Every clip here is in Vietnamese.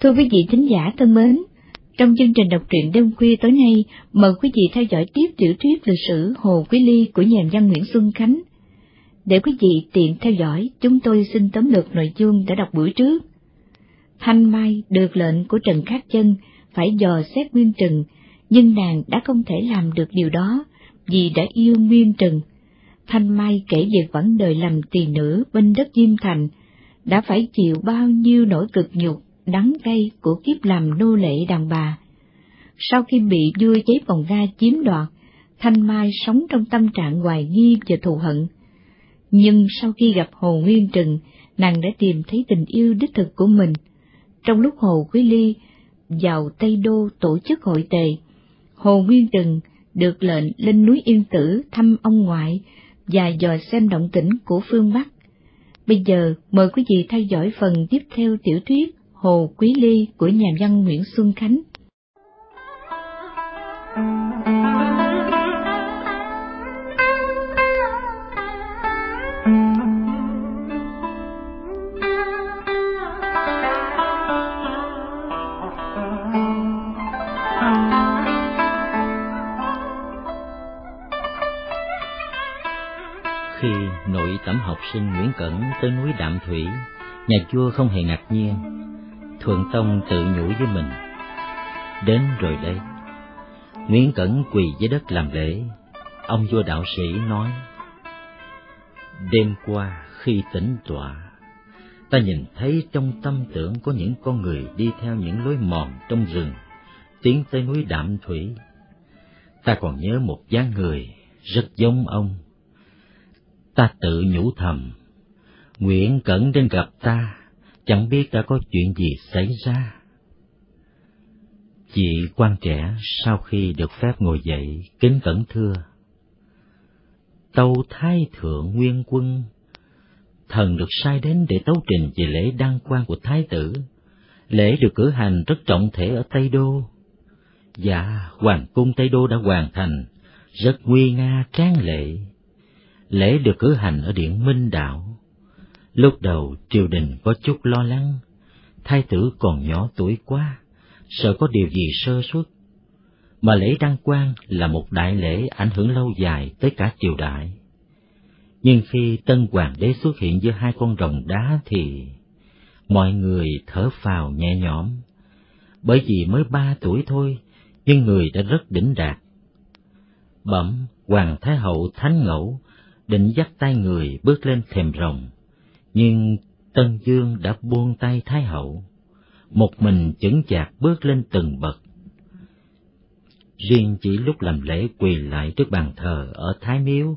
Thưa quý vị thính giả thân mến, trong chương trình đọc truyện đêm khuya tối nay, mời quý vị theo dõi tiếp tiểu thuyết lịch sử Hồ Quý Ly của nhà văn Nguyễn Xuân Khánh. Để quý vị tiện theo dõi, chúng tôi xin tóm lược nội dung đã đọc buổi trước. Thanh Mai được lệnh của Trần Khắc Chân phải dò xét Nguyên Trừng, nhưng nàng đã không thể làm được điều đó vì đã yêu Nguyên Trừng. Thanh Mai kể về quãng đời làm tỳ nữ bên đất Diêm Thành, đã phải chịu bao nhiêu nỗi cực nhục, đắng cay của kiếp làm nô lệ đàn bà. Sau khi bị vua chế vòng ga chiếm đoạt, Thanh Mai sống trong tâm trạng hoài nghi và thù hận. Nhưng sau khi gặp Hồ Nguyên Trừng, nàng đã tìm thấy tình yêu đích thực của mình. Trong lúc Hồ Quý Ly vào Tây Đô tổ chức hội tề, Hồ Nguyên Trừng được lệnh lên núi Yên Tử thăm ông ngoại và dò xem động tĩnh của phương Bắc. Bây giờ mời quý vị theo dõi phần tiếp theo tiểu thuyết Hồ Quý Ly của nhà văn Nguyễn Xuân Khánh. Khi nội tẩm học sinh Nguyễn Cẩn tới núi Đạm Thủy, nhà vua không hề ngạc nhiên. Thuận Tông tự nhủ với mình, đến rồi đây. Nguyễn Cẩn quỳ dưới đất làm lễ, ông vua đạo sĩ nói, Đêm qua khi tỉnh tọa, ta nhìn thấy trong tâm tưởng có những con người đi theo những lối mòn trong rừng, tiến tới núi Đạm Thủy. Ta còn nhớ một dáng người rất giống ông Ta tự nhủ thầm, Nguyễn Cẩn đến gặp ta, chẳng biết đã có chuyện gì xảy ra. Chị quan trẻ sau khi được phép ngồi dậy, kính cẩn thưa. Tâu Thái Thượng Nguyên Quân, thần được sai đến để tấu trình về lễ đăng quan của Thái tử. Lễ được cử hành rất trọng thể ở Tây Đô. Dạ, Hoàng cung Tây Đô đã hoàn thành, rất nguy nga tráng lệ lễ được cử hành ở điện Minh Đạo. Lúc đầu triều đình có chút lo lắng, thái tử còn nhỏ tuổi quá, sợ có điều gì sơ suất. Mà lễ đăng quang là một đại lễ ảnh hưởng lâu dài tới cả triều đại. Nhưng khi tân hoàng đế xuất hiện giữa hai con rồng đá thì mọi người thở phào nhẹ nhõm, bởi vì mới ba tuổi thôi, nhưng người đã rất đỉnh đạt. Bẩm, Hoàng Thái Hậu Thánh Ngẫu định dắt tay người bước lên thềm rồng, nhưng Tân Dương đã buông tay Thái Hậu, một mình chững chạc bước lên từng bậc. Riêng chỉ lúc làm lễ quỳ lại trước bàn thờ ở Thái Miếu,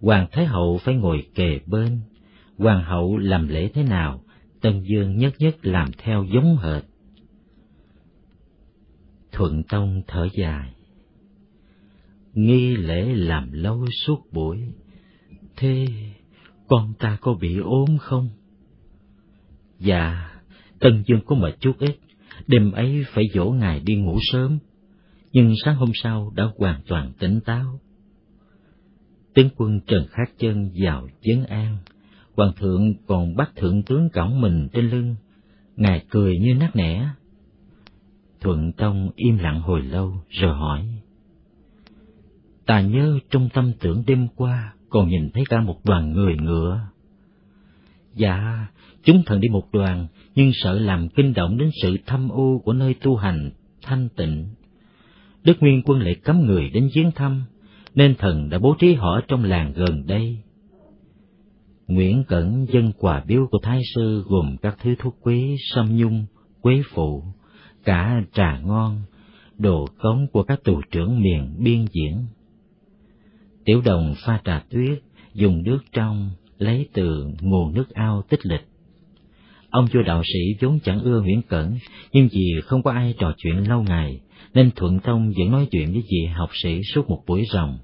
Hoàng Thái Hậu phải ngồi kề bên, Hoàng hậu làm lễ thế nào, Tân Dương nhất nhất làm theo giống hệt. Thuận Tông thở dài. Nghi lễ làm lâu suốt buổi, Thế con ta có bị ốm không? Dạ, Tân Dương có mệt chút ít, đêm ấy phải dỗ ngài đi ngủ sớm, nhưng sáng hôm sau đã hoàn toàn tỉnh táo. Tướng quân Trần Khát Chân vào chấn an, hoàng thượng còn bắt thượng tướng cõng mình trên lưng, ngài cười như nát nẻ. Thuận Tông im lặng hồi lâu rồi hỏi. Ta nhớ trong tâm tưởng đêm qua còn nhìn thấy cả một đoàn người ngựa. Dạ, chúng thần đi một đoàn, nhưng sợ làm kinh động đến sự thâm u của nơi tu hành, thanh tịnh. Đức Nguyên Quân lại cấm người đến viếng thăm, nên thần đã bố trí họ trong làng gần đây. Nguyễn Cẩn dân quà biếu của Thái Sư gồm các thứ thuốc quý, sâm nhung, quế phụ, cả trà ngon, đồ cống của các tù trưởng miền biên diễn. Tiểu đồng pha trà tuyết, dùng nước trong, lấy từ nguồn nước ao tích lịch. Ông vua đạo sĩ vốn chẳng ưa Nguyễn Cẩn, nhưng vì không có ai trò chuyện lâu ngày, nên Thuận Tông vẫn nói chuyện với vị học sĩ suốt một buổi ròng.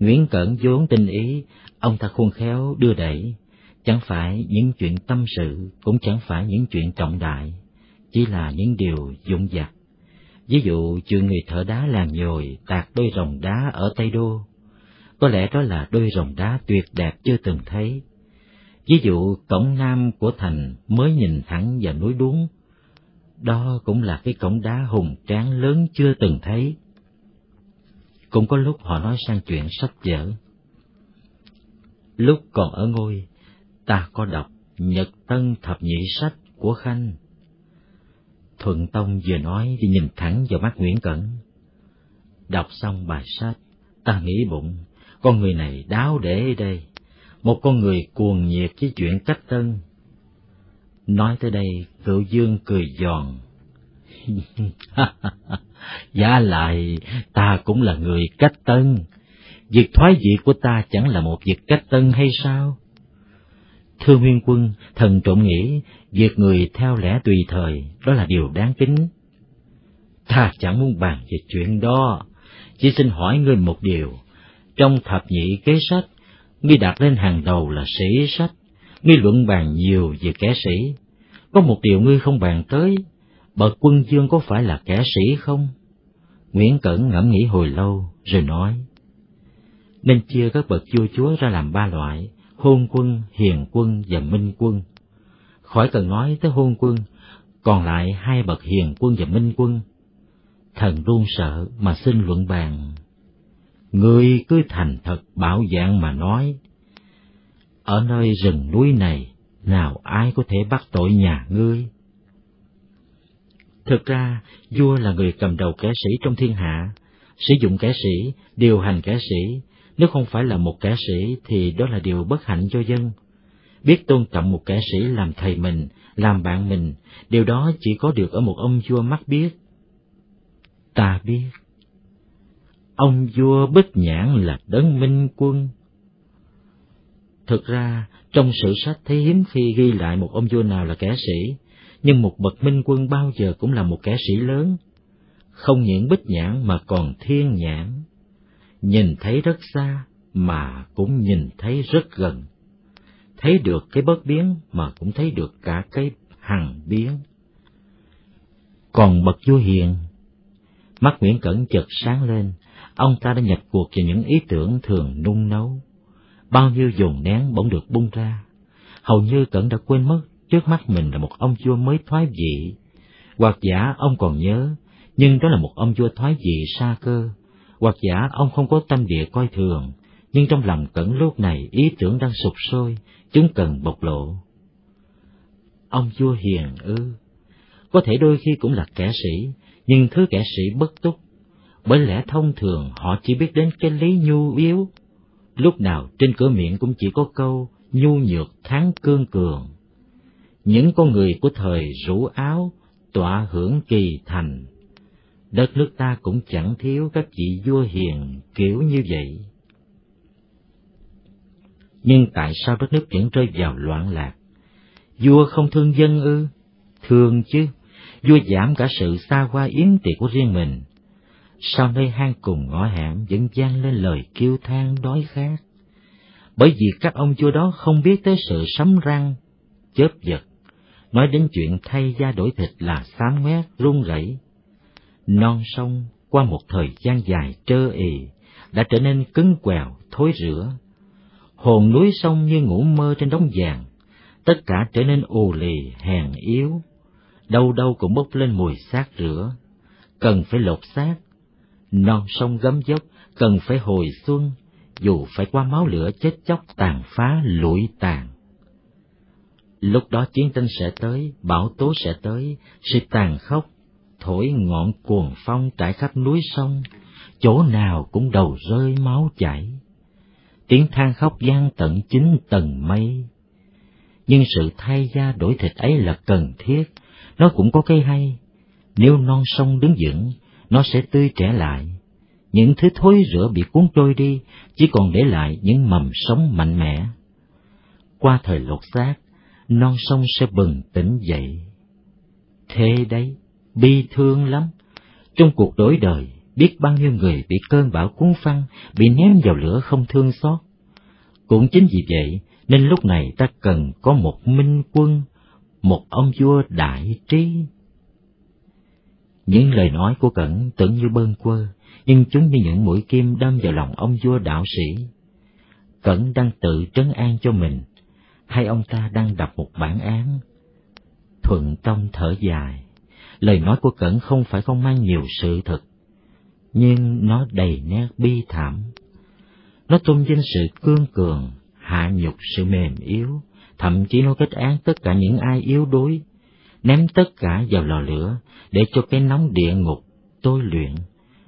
Nguyễn Cẩn vốn tinh ý, ông ta khôn khéo đưa đẩy, chẳng phải những chuyện tâm sự, cũng chẳng phải những chuyện trọng đại, chỉ là những điều dụng dặt. Ví dụ chuyện người thợ đá làng nhồi tạc đôi rồng đá ở Tây Đô, có lẽ đó là đôi rồng đá tuyệt đẹp chưa từng thấy. Ví dụ cổng nam của thành mới nhìn thẳng vào núi đuống, Đó cũng là cái cổng đá hùng tráng lớn chưa từng thấy. Cũng có lúc họ nói sang chuyện sách vở. Lúc còn ở ngôi, ta có đọc Nhật Tân Thập Nhị Sách của Khanh. Thuận Tông vừa nói thì nhìn thẳng vào mắt Nguyễn Cẩn. Đọc xong bài sách, ta nghĩ bụng, con người này đáo để đây, một con người cuồng nhiệt với chuyện cách tân. Nói tới đây, cựu dương cười giòn. Giá lại, ta cũng là người cách tân. Việc thoái vị của ta chẳng là một việc cách tân hay sao? Thưa Nguyên Quân, thần trộm nghĩ, việc người theo lẽ tùy thời, đó là điều đáng kính. Ta chẳng muốn bàn về chuyện đó, chỉ xin hỏi ngươi một điều. Trong thập nhị kế sách, ngươi đặt lên hàng đầu là sĩ sách, ngươi luận bàn nhiều về kẻ sĩ. Có một điều ngươi không bàn tới, bậc quân dương có phải là kẻ sĩ không? Nguyễn Cẩn ngẫm nghĩ hồi lâu, rồi nói, nên chia các bậc vua chúa ra làm ba loại, hôn quân, hiền quân và minh quân. Khỏi cần nói tới hôn quân, còn lại hai bậc hiền quân và minh quân. Thần luôn sợ mà xin luận bàn. Ngươi cứ thành thật bảo dạng mà nói. Ở nơi rừng núi này, nào ai có thể bắt tội nhà ngươi? Thực ra, vua là người cầm đầu kẻ sĩ trong thiên hạ, sử dụng kẻ sĩ, điều hành kẻ sĩ, nếu không phải là một kẻ sĩ thì đó là điều bất hạnh cho dân. Biết tôn trọng một kẻ sĩ làm thầy mình, làm bạn mình, điều đó chỉ có được ở một ông vua mắt biết. Ta biết, ông vua Bích Nhãn là đấng minh quân. Thực ra, trong sử sách thấy hiếm khi ghi lại một ông vua nào là kẻ sĩ, nhưng một bậc minh quân bao giờ cũng là một kẻ sĩ lớn. Không những Bích Nhãn mà còn Thiên Nhãn nhìn thấy rất xa mà cũng nhìn thấy rất gần. Thấy được cái bất biến mà cũng thấy được cả cái hằng biến. Còn bậc vua hiền, mắt Nguyễn Cẩn chợt sáng lên, ông ta đã nhập cuộc vào những ý tưởng thường nung nấu. Bao nhiêu dồn nén bỗng được bung ra. Hầu như Cẩn đã quên mất trước mắt mình là một ông vua mới thoái vị. Hoặc giả ông còn nhớ, nhưng đó là một ông vua thoái vị xa cơ, hoặc giả ông không có tâm địa coi thường, nhưng trong lòng cẩn lúc này ý tưởng đang sụp sôi, chúng cần bộc lộ. Ông vua hiền ư, có thể đôi khi cũng là kẻ sĩ, nhưng thứ kẻ sĩ bất túc, bởi lẽ thông thường họ chỉ biết đến cái lý nhu yếu, lúc nào trên cửa miệng cũng chỉ có câu nhu nhược thắng cương cường. Những con người của thời rũ áo, tọa hưởng kỳ thành, đất nước ta cũng chẳng thiếu các vị vua hiền kiểu như vậy. Nhưng tại sao đất nước vẫn rơi vào loạn lạc? Vua không thương dân ư? Thương chứ, vua giảm cả sự xa hoa yếm tiệc của riêng mình. sau nơi hang cùng ngõ hẻm vẫn gian lên lời kêu than đói khát? Bởi vì các ông vua đó không biết tới sự sấm răng, chớp giật, nói đến chuyện thay da đổi thịt là xám ngoét, run rẩy non sông qua một thời gian dài trơ ì đã trở nên cứng quèo, thối rữa. Hồn núi sông như ngủ mơ trên đống vàng, tất cả trở nên ù lì, hèn yếu, đâu đâu cũng bốc lên mùi xác rửa, cần phải lột xác. Non sông gấm dốc cần phải hồi xuân, dù phải qua máu lửa chết chóc tàn phá lụi tàn. Lúc đó chiến tranh sẽ tới, bão tố sẽ tới, sự tàn khốc thổi ngọn cuồng phong trải khắp núi sông, chỗ nào cũng đầu rơi máu chảy. Tiếng than khóc gian tận chín tầng mây. Nhưng sự thay da đổi thịt ấy là cần thiết, nó cũng có cái hay. Nếu non sông đứng vững, nó sẽ tươi trẻ lại. Những thứ thối rữa bị cuốn trôi đi, chỉ còn để lại những mầm sống mạnh mẽ. Qua thời lột xác, non sông sẽ bừng tỉnh dậy. Thế đấy, bi thương lắm. Trong cuộc đổi đời, biết bao nhiêu người bị cơn bão cuốn phăng, bị ném vào lửa không thương xót. Cũng chính vì vậy, nên lúc này ta cần có một minh quân, một ông vua đại trí. Những lời nói của Cẩn tưởng như bơn quơ, nhưng chúng như những mũi kim đâm vào lòng ông vua đạo sĩ. Cẩn đang tự trấn an cho mình, hay ông ta đang đọc một bản án? Thuận Tông thở dài, lời nói của Cẩn không phải không mang nhiều sự thật, nhưng nó đầy nét bi thảm. Nó tôn vinh sự cương cường, hạ nhục sự mềm yếu, thậm chí nó kết án tất cả những ai yếu đuối, ném tất cả vào lò lửa để cho cái nóng địa ngục tôi luyện,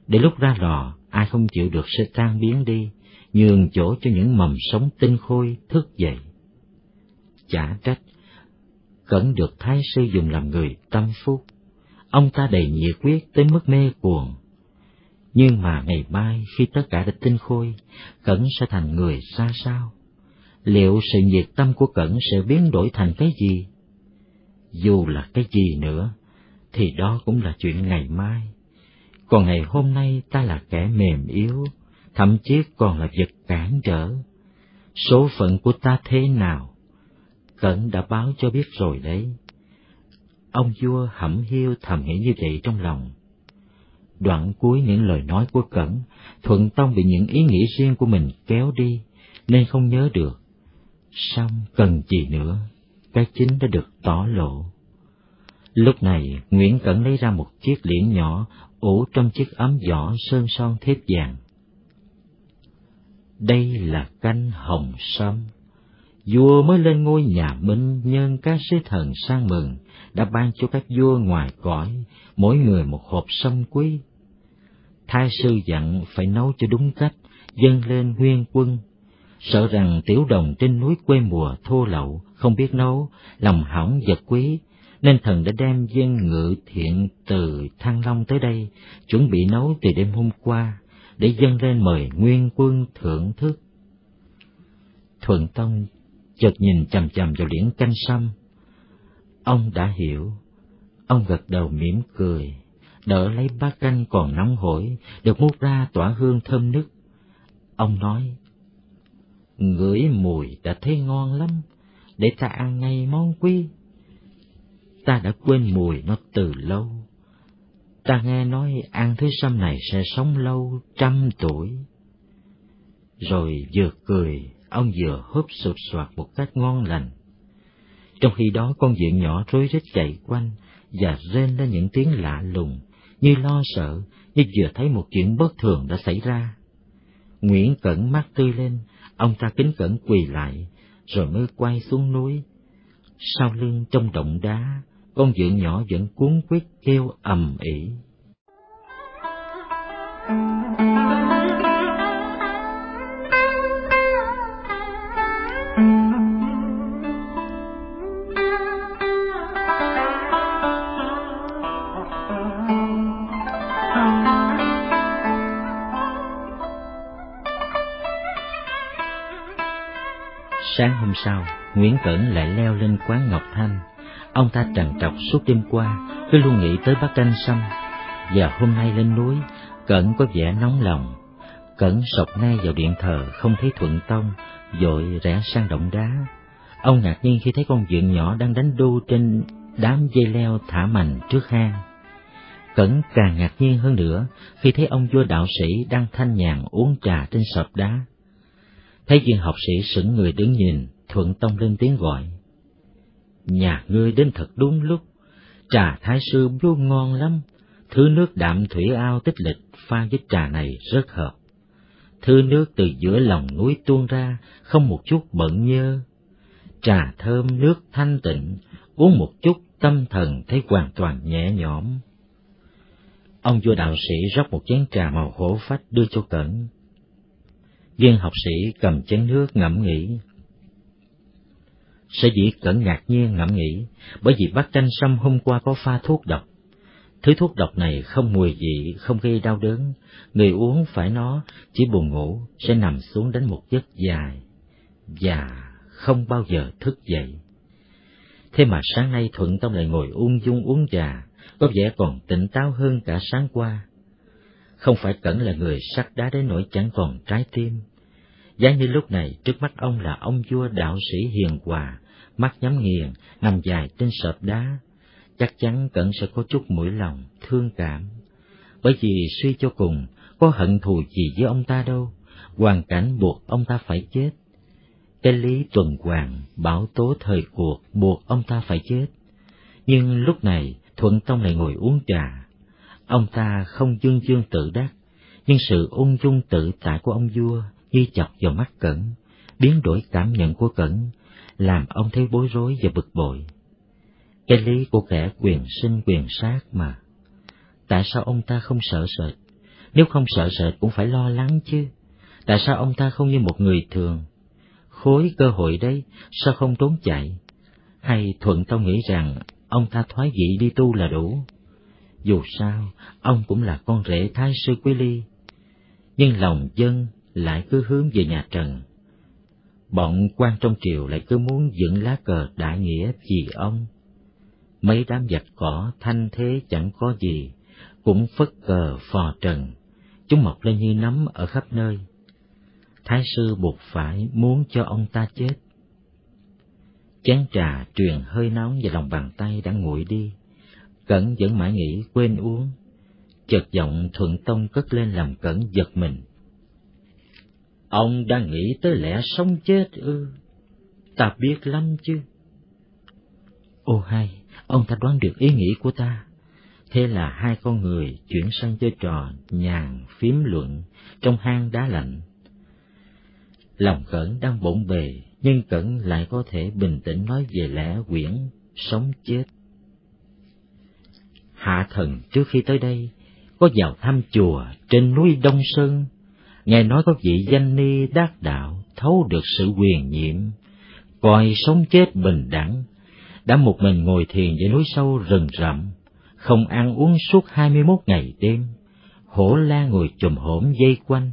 để lúc ra lò ai không chịu được sẽ tan biến đi, nhường chỗ cho những mầm sống tinh khôi thức dậy. Chả trách, Cẩn được Thái sư dùng làm người tâm phúc, ông ta đầy nhiệt quyết tới mức mê cuồng. Nhưng mà ngày mai khi tất cả đã tinh khôi, Cẩn sẽ thành người ra sao? Liệu sự nhiệt tâm của Cẩn sẽ biến đổi thành cái gì? Dù là cái gì nữa, thì đó cũng là chuyện ngày mai. Còn ngày hôm nay ta là kẻ mềm yếu, thậm chí còn là vật cản trở. Số phận của ta thế nào? Cẩn đã báo cho biết rồi đấy. Ông vua hẩm hiu thầm nghĩ như vậy trong lòng. Đoạn cuối những lời nói của Cẩn, Thuận Tông bị những ý nghĩ riêng của mình kéo đi, nên không nhớ được. Xong cần gì nữa, cái chính đã được tỏ lộ. Lúc này, Nguyễn Cẩn lấy ra một chiếc liễn nhỏ ủ trong chiếc ấm vỏ sơn son thép vàng. Đây là canh hồng sâm. Vua mới lên ngôi nhà Minh nhân các sứ thần sang mừng, đã ban cho các vua ngoài cõi, mỗi người một hộp sâm quý. Thái sư dặn phải nấu cho đúng cách, dâng lên nguyên quân. Sợ rằng tiểu đồng trên núi quê mùa thô lậu, không biết nấu, lòng hỏng vật quý, nên thần đã đem dân ngự thiện từ Thăng Long tới đây, chuẩn bị nấu từ đêm hôm qua, để dâng lên mời nguyên quân thưởng thức. Thuận Tông chợt nhìn chầm chầm vào liễn canh sâm. Ông đã hiểu, ông gật đầu mỉm cười, đỡ lấy bát canh còn nóng hổi, được múc ra tỏa hương thơm nức. Ông nói, ngửi mùi đã thấy ngon lắm, để ta ăn ngay món quy ta đã quên mùi nó từ lâu. Ta nghe nói ăn thứ sâm này sẽ sống lâu trăm tuổi. Rồi vừa cười, ông vừa húp sụp soạt một cách ngon lành. Trong khi đó con diện nhỏ rối rít chạy quanh và rên lên những tiếng lạ lùng, như lo sợ, như vừa thấy một chuyện bất thường đã xảy ra. Nguyễn Cẩn mắt tươi lên, ông ta kính cẩn quỳ lại, rồi mới quay xuống núi. Sau lưng trong động đá, con dượng nhỏ vẫn cuốn quýt kêu ầm ĩ. Hôm sau, Nguyễn Cẩn lại leo lên quán Ngọc Thanh Ông ta trằn trọc suốt đêm qua, cứ luôn nghĩ tới bát canh sâm, và hôm nay lên núi, Cẩn có vẻ nóng lòng. Cẩn sọc ngay vào điện thờ, không thấy thuận tông, dội rẽ sang động đá. Ông ngạc nhiên khi thấy con dượng nhỏ đang đánh đu trên đám dây leo thả mành trước hang. Cẩn càng ngạc nhiên hơn nữa khi thấy ông vua đạo sĩ đang thanh nhàn uống trà trên sọp đá. Thấy viên học sĩ sững người đứng nhìn, Thuận Tông lên tiếng gọi nhà ngươi đến thật đúng lúc, trà thái sư vô ngon lắm, thứ nước đạm thủy ao tích lịch pha với trà này rất hợp. Thứ nước từ giữa lòng núi tuôn ra, không một chút bận nhơ. Trà thơm nước thanh tịnh, uống một chút tâm thần thấy hoàn toàn nhẹ nhõm. Ông vua đạo sĩ rót một chén trà màu hổ phách đưa cho Cẩn. Viên học sĩ cầm chén nước ngẫm nghĩ, sẽ dĩ cẩn ngạc nhiên ngẫm nghĩ, bởi vì bát chanh sâm hôm qua có pha thuốc độc. Thứ thuốc độc này không mùi vị, không gây đau đớn, người uống phải nó, chỉ buồn ngủ, sẽ nằm xuống đến một giấc dài, và không bao giờ thức dậy. Thế mà sáng nay Thuận Tông lại ngồi ung dung uống trà, có vẻ còn tỉnh táo hơn cả sáng qua. Không phải Cẩn là người sắt đá đến nỗi chẳng còn trái tim, Giá như lúc này trước mắt ông là ông vua đạo sĩ hiền hòa, mắt nhắm nghiền, nằm dài trên sợp đá. Chắc chắn Cẩn sẽ có chút mũi lòng, thương cảm. Bởi vì suy cho cùng, có hận thù gì với ông ta đâu, hoàn cảnh buộc ông ta phải chết. Cái lý tuần hoàn, bảo tố thời cuộc buộc ông ta phải chết. Nhưng lúc này, Thuận Tông lại ngồi uống trà. Ông ta không dương dương tự đắc, nhưng sự ung dung tự tại của ông vua như chọc vào mắt Cẩn, biến đổi cảm nhận của Cẩn, làm ông thấy bối rối và bực bội. Cái lý của kẻ quyền sinh quyền sát mà. Tại sao ông ta không sợ sệt? Nếu không sợ sệt cũng phải lo lắng chứ. Tại sao ông ta không như một người thường? Khối cơ hội đấy, sao không trốn chạy? Hay Thuận Tông nghĩ rằng ông ta thoái vị đi tu là đủ? Dù sao, ông cũng là con rể thái sư Quý Ly. Nhưng lòng dân lại cứ hướng về nhà Trần. Bọn quan trong triều lại cứ muốn dựng lá cờ đại nghĩa vì ông. Mấy đám giặc cỏ thanh thế chẳng có gì, cũng phất cờ phò trần, chúng mọc lên như nấm ở khắp nơi. Thái sư buộc phải muốn cho ông ta chết. Chén trà truyền hơi nóng và lòng bàn tay đã nguội đi, Cẩn vẫn mãi nghĩ quên uống. Chợt giọng thuận tông cất lên làm Cẩn giật mình. Ông đang nghĩ tới lẽ sống chết ư? Ta biết lắm chứ. Ô hay, ông ta đoán được ý nghĩ của ta. Thế là hai con người chuyển sang chơi trò nhàn phím luận trong hang đá lạnh. Lòng Cẩn đang bộn bề, nhưng Cẩn lại có thể bình tĩnh nói về lẽ quyển sống chết. Hạ thần trước khi tới đây có vào thăm chùa trên núi Đông Sơn, nghe nói có vị danh ni đắc đạo thấu được sự quyền nhiệm, coi sống chết bình đẳng, đã một mình ngồi thiền dưới núi sâu rừng rậm, không ăn uống suốt hai mươi 21 ngày đêm, hổ la ngồi chùm hổm dây quanh.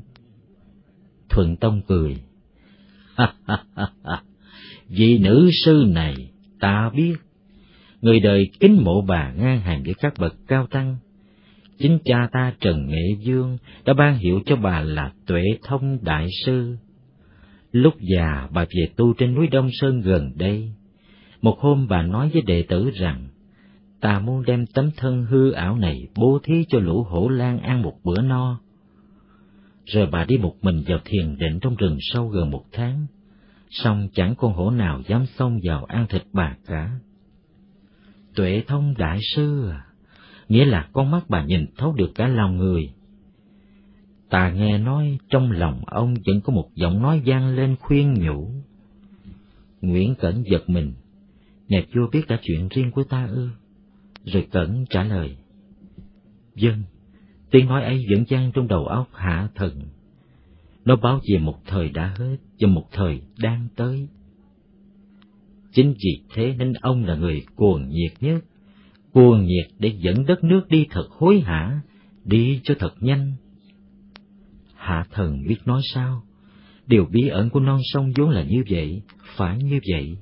Thuận Tông cười, ha ha ha ha, vị nữ sư này ta biết, người đời kính mộ bà ngang hàng với các bậc cao tăng. Chính cha ta Trần Nghệ Dương đã ban hiệu cho bà là Tuệ Thông Đại Sư. Lúc già bà về tu trên núi Đông Sơn gần đây. Một hôm bà nói với đệ tử rằng, ta muốn đem tấm thân hư ảo này bố thí cho lũ hổ lan ăn một bữa no. Rồi bà đi một mình vào thiền định trong rừng sâu gần một tháng, song chẳng con hổ nào dám xông vào ăn thịt bà cả. Tuệ thông đại sư à, nghĩa là con mắt bà nhìn thấu được cả lòng người. Ta nghe nói trong lòng ông vẫn có một giọng nói vang lên khuyên nhủ. Nguyễn Cẩn giật mình, nhà vua biết cả chuyện riêng của ta ư? Rồi Cẩn trả lời. Dân, tiếng nói ấy vẫn vang trong đầu óc hạ thần. Nó báo về một thời đã hết và một thời đang tới. Chính vì thế nên ông là người cuồng nhiệt nhất, cuồng nhiệt để dẫn đất nước đi thật hối hả, đi cho thật nhanh. Hạ thần biết nói sao, điều bí ẩn của non sông vốn là như vậy, phải như vậy.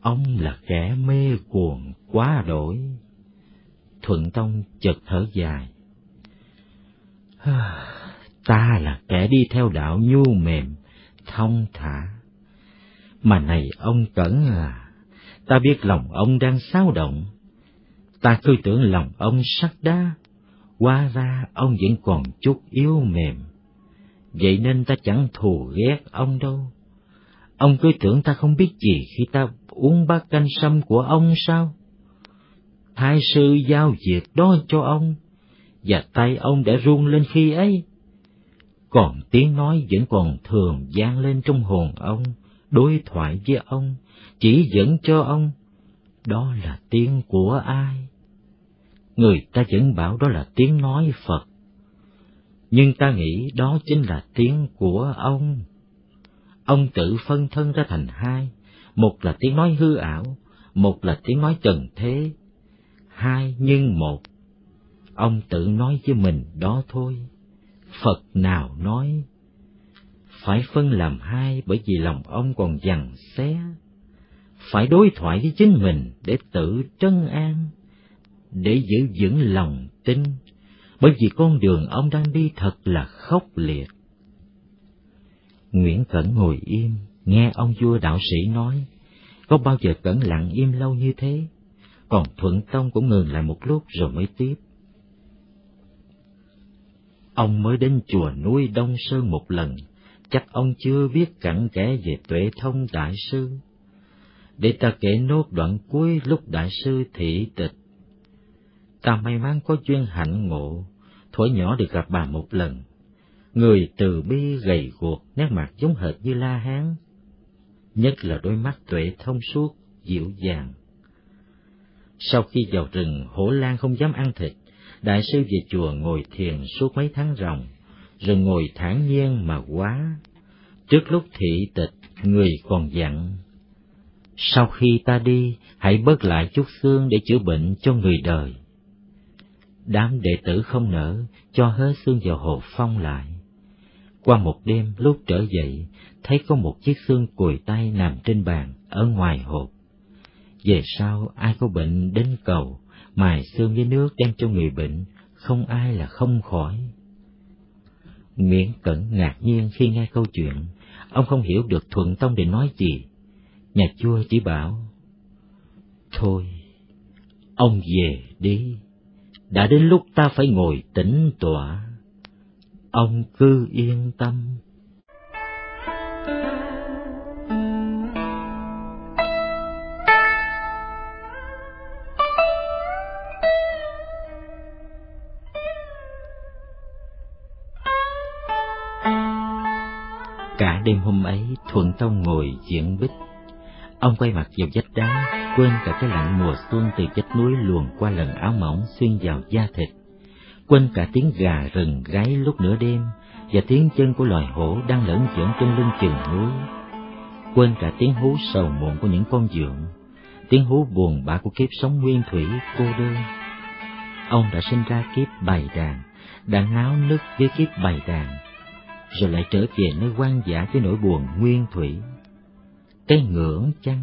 Ông là kẻ mê cuồng quá đổi. Thuận Tông chợt thở dài. Ta là kẻ đi theo đạo nhu mềm, thông thả mà này ông Cẩn à, ta biết lòng ông đang xáo động. Ta cứ tưởng lòng ông sắt đá, qua ra ông vẫn còn chút yếu mềm. Vậy nên ta chẳng thù ghét ông đâu. Ông cứ tưởng ta không biết gì khi ta uống bát canh sâm của ông sao? Thái sư giao việc đó cho ông, và tay ông đã run lên khi ấy. Còn tiếng nói vẫn còn thường vang lên trong hồn ông, đối thoại với ông, chỉ dẫn cho ông, đó là tiếng của ai? Người ta vẫn bảo đó là tiếng nói Phật, nhưng ta nghĩ đó chính là tiếng của ông. Ông tự phân thân ra thành hai, một là tiếng nói hư ảo, một là tiếng nói trần thế, hai nhưng một. Ông tự nói với mình đó thôi, Phật nào nói phải phân làm hai bởi vì lòng ông còn dằn xé. Phải đối thoại với chính mình để tự trân an, để giữ vững lòng tin, bởi vì con đường ông đang đi thật là khốc liệt. Nguyễn Cẩn ngồi im, nghe ông vua đạo sĩ nói, có bao giờ Cẩn lặng im lâu như thế? Còn Thuận Tông cũng ngừng lại một lúc rồi mới tiếp. Ông mới đến chùa núi Đông Sơn một lần, chắc ông chưa biết cặn kẽ về tuệ thông đại sư để ta kể nốt đoạn cuối lúc đại sư thị tịch. Ta may mắn có duyên hạnh ngộ, thuở nhỏ được gặp bà một lần. Người từ bi gầy guộc, nét mặt giống hệt như La Hán, nhất là đôi mắt tuệ thông suốt, dịu dàng. Sau khi vào rừng, hổ lan không dám ăn thịt, đại sư về chùa ngồi thiền suốt mấy tháng ròng, rồi ngồi thản nhiên mà quá. Trước lúc thị tịch, người còn dặn. Sau khi ta đi, hãy bớt lại chút xương để chữa bệnh cho người đời. Đám đệ tử không nỡ, cho hết xương vào hộp phong lại. Qua một đêm lúc trở dậy, thấy có một chiếc xương cùi tay nằm trên bàn ở ngoài hộp. Về sau ai có bệnh đến cầu, mài xương với nước đem cho người bệnh, không ai là không khỏi. Nguyễn Cẩn ngạc nhiên khi nghe câu chuyện, ông không hiểu được Thuận Tông để nói gì. Nhà chua chỉ bảo, Thôi, ông về đi, đã đến lúc ta phải ngồi tĩnh tọa. Ông cứ yên tâm. Cả đêm hôm ấy, Thuận Tông ngồi diễn bích. Ông quay mặt vào vách đá, quên cả cái lạnh mùa xuân từ vách núi luồn qua lần áo mỏng xuyên vào da thịt. Quên cả tiếng gà rừng gáy lúc nửa đêm và tiếng chân của loài hổ đang lẫn chởn trên lưng chừng núi. Quên cả tiếng hú sầu muộn của những con dượng, tiếng hú buồn bã của kiếp sống nguyên thủy cô đơn. Ông đã sinh ra kiếp bày đàn, đã ngáo nức với kiếp bày đàn, rồi lại trở về nơi quan giả với nỗi buồn nguyên thủy. Cái ngưỡng chăng,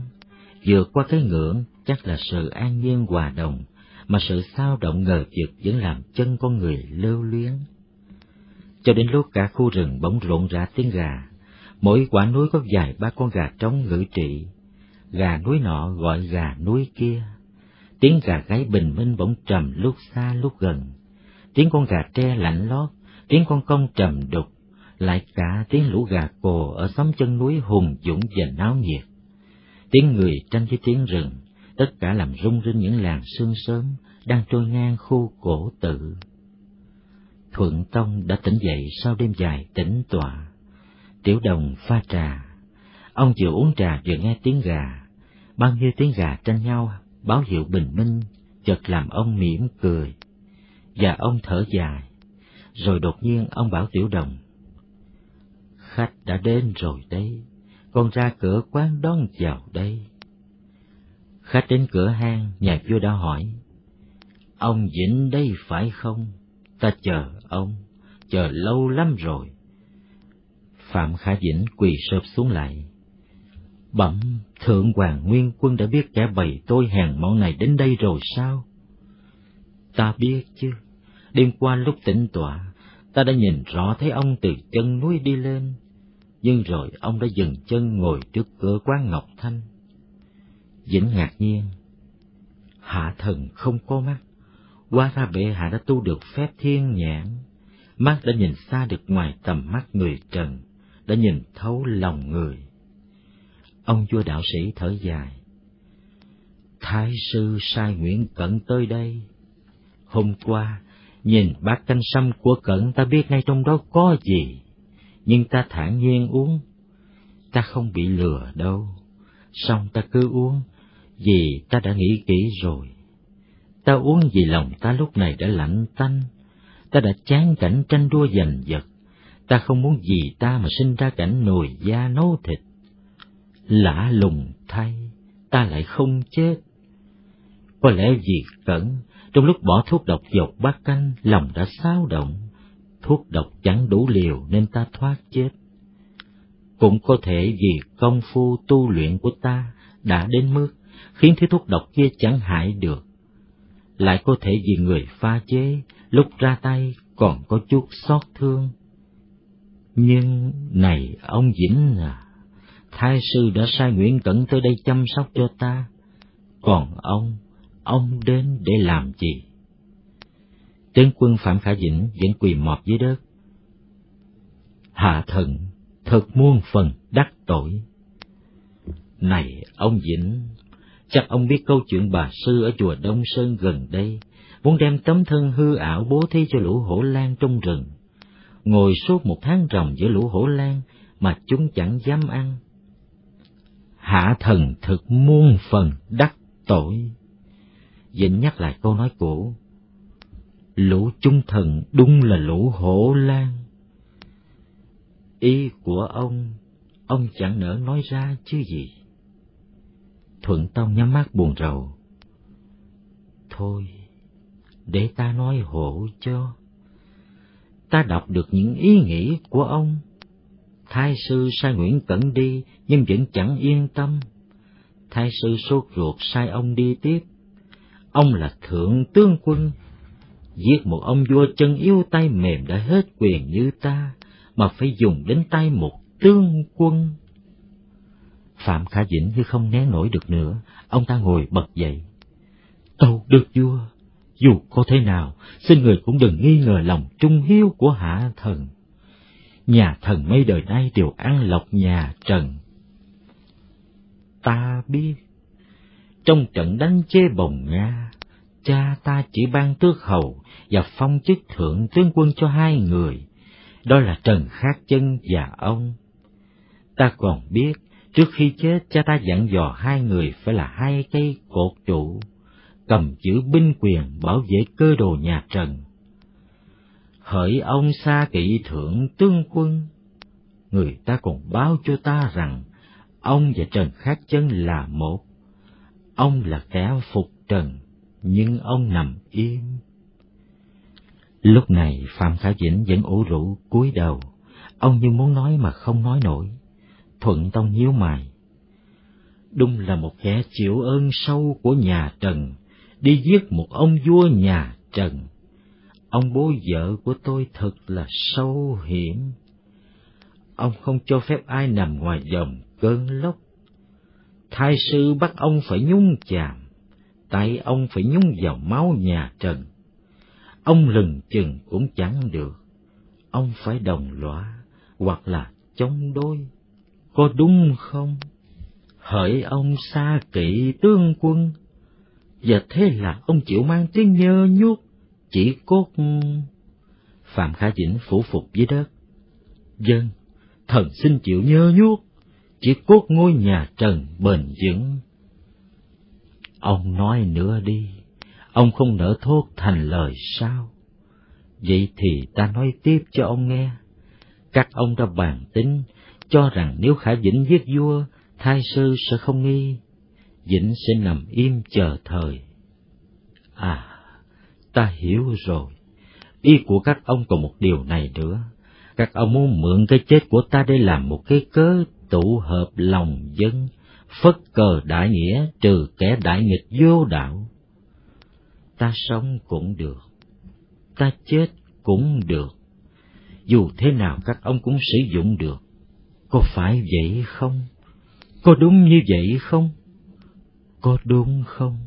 vượt qua cái ngưỡng chắc là sự an nhiên hòa đồng, mà sự sao động ngờ vực vẫn làm chân con người lưu luyến. Cho đến lúc cả khu rừng bỗng rộn rã tiếng gà, mỗi quả núi có vài ba con gà trống ngự trị, gà núi nọ gọi gà núi kia. Tiếng gà gáy bình minh bỗng trầm lúc xa lúc gần, tiếng con gà tre lạnh lót, tiếng con công trầm đục, lại cả tiếng lũ gà cồ ở xóm chân núi hùng dũng và náo nhiệt. Tiếng người tranh với tiếng rừng, tất cả làm rung rinh những làng sương sớm đang trôi ngang khu cổ tự. Thuận Tông đã tỉnh dậy sau đêm dài tĩnh tọa. Tiểu đồng pha trà. Ông vừa uống trà vừa nghe tiếng gà. Bao nhiêu tiếng gà tranh nhau báo hiệu bình minh, chợt làm ông mỉm cười. Và ông thở dài. Rồi đột nhiên ông bảo Tiểu đồng. Khách đã đến rồi đây, con ra cửa quán đón chào đây. Khách đến cửa hang, nhà vua đã hỏi, Ông Vĩnh đây phải không? Ta chờ ông, chờ lâu lắm rồi. Phạm Khả Vĩnh quỳ sụp xuống lại. Bẩm, Thượng Hoàng Nguyên Quân đã biết kẻ bày tôi hèn món này đến đây rồi sao? Ta biết chứ, đêm qua lúc tỉnh tọa, ta đã nhìn rõ thấy ông từ chân núi đi lên, nhưng rồi ông đã dừng chân ngồi trước cửa quán Ngọc Thanh. Vĩnh ngạc nhiên, hạ thần không có mắt, qua ra bệ hạ đã tu được phép thiên nhãn, mắt đã nhìn xa được ngoài tầm mắt người trần, đã nhìn thấu lòng người. Ông vua đạo sĩ thở dài. Thái sư sai Nguyễn Cẩn tới đây. Hôm qua, nhìn bát canh sâm của Cẩn ta biết ngay trong đó có gì, nhưng ta thản nhiên uống. Ta không bị lừa đâu, Song ta cứ uống, vì ta đã nghĩ kỹ rồi. Ta uống vì lòng ta lúc này đã lạnh tanh, ta đã chán cảnh tranh đua giành giật, ta không muốn gì ta mà sinh ra cảnh nồi da nấu thịt. Lạ lùng thay, ta lại không chết. Có lẽ vì cẩn, trong lúc bỏ thuốc độc dột bát canh, lòng đã xáo động, thuốc độc chẳng đủ liều nên ta thoát chết. Cũng có thể vì công phu tu luyện của ta đã đến mức khiến thứ thuốc độc kia chẳng hại được. Lại có thể vì người pha chế, lúc ra tay còn có chút xót thương. Nhưng này ông Vĩnh à, thái sư đã sai Nguyễn Cẩn tới đây chăm sóc cho ta, còn ông, ông đến để làm gì? Tướng quân Phạm Khả dĩnh vẫn quỳ mọp dưới đất. Hạ thần, thật muôn phần đắc tội. Này, ông dĩnh chắc ông biết câu chuyện bà sư ở chùa Đông Sơn gần đây, muốn đem tấm thân hư ảo bố thí cho lũ hổ lan trong rừng. Ngồi suốt một tháng ròng giữa lũ hổ lan mà chúng chẳng dám ăn. Hạ thần thực muôn phần đắc tội. dĩnh nhắc lại câu nói cũ. Lũ trung thần đúng là lũ hổ lan. Ý của ông, ông chẳng nỡ nói ra chứ gì. Thuận Tông nhắm mắt buồn rầu. Thôi, để ta nói hộ cho. Ta đọc được những ý nghĩ của ông. Thái sư sai Nguyễn Cẩn đi, nhưng vẫn chẳng yên tâm. Thái sư sốt ruột sai ông đi tiếp. Ông là thượng tướng quân, giết một ông vua chân yếu tay mềm đã hết quyền như ta, mà phải dùng đến tay một tướng quân. Phạm Khả Dĩnh như không né nổi được nữa, ông ta ngồi bật dậy. Tâu được vua, dù có thế nào, xin người cũng đừng nghi ngờ lòng trung hiếu của hạ thần. Nhà thần mấy đời nay đều ăn lộc nhà Trần. Ta biết, trong trận đánh chế bồng Nga, cha ta chỉ ban tước hầu và phong chức thượng tướng quân cho hai người, đó là Trần Khát Chân và ông. Ta còn biết, trước khi chết cha ta dặn dò hai người phải là hai cây cột trụ, cầm giữ binh quyền bảo vệ cơ đồ nhà Trần. Hỡi ông xa kỵ thượng tướng quân, người ta còn báo cho ta rằng ông và Trần Khát Chân là một. Ông là kẻ phục Trần, nhưng ông nằm im. Lúc này Phạm Khả Dĩnh vẫn ủ rũ cúi đầu, ông như muốn nói mà không nói nổi. Thuận Tông nhíu mày. Đúng là một kẻ chịu ơn sâu của nhà Trần, đi giết một ông vua nhà Trần. Ông bố vợ của tôi thật là sâu hiểm. Ông không cho phép ai nằm ngoài dòng cơn lốc. Thái sư bắt ông phải nhúng chàm, tay ông phải nhúng vào máu nhà Trần ông lừng chừng cũng chẳng được. Ông phải đồng lõa hoặc là chống đối. Có đúng không? Hỡi ông xa kỵ tương quân, và thế là ông chịu mang tiếng nhơ nhuốc, chỉ cốt... Phạm Khả Dĩnh phủ phục dưới đất. Dân, thần xin chịu nhơ nhuốc, chỉ cốt ngôi nhà trần bền vững. Ông nói nữa đi ông không nỡ thốt thành lời sao? Vậy thì ta nói tiếp cho ông nghe. Các ông đã bàn tính, cho rằng nếu Khả Vĩnh giết vua, thái sư sẽ không nghi, Vĩnh sẽ nằm im chờ thời. À, ta hiểu rồi. Ý của các ông còn một điều này nữa. Các ông muốn mượn cái chết của ta để làm một cái cớ tụ hợp lòng dân, phất cờ đại nghĩa trừ kẻ đại nghịch vô đạo ta sống cũng được, ta chết cũng được, dù thế nào các ông cũng sử dụng được. Có phải vậy không? Có đúng như vậy không? Có đúng không?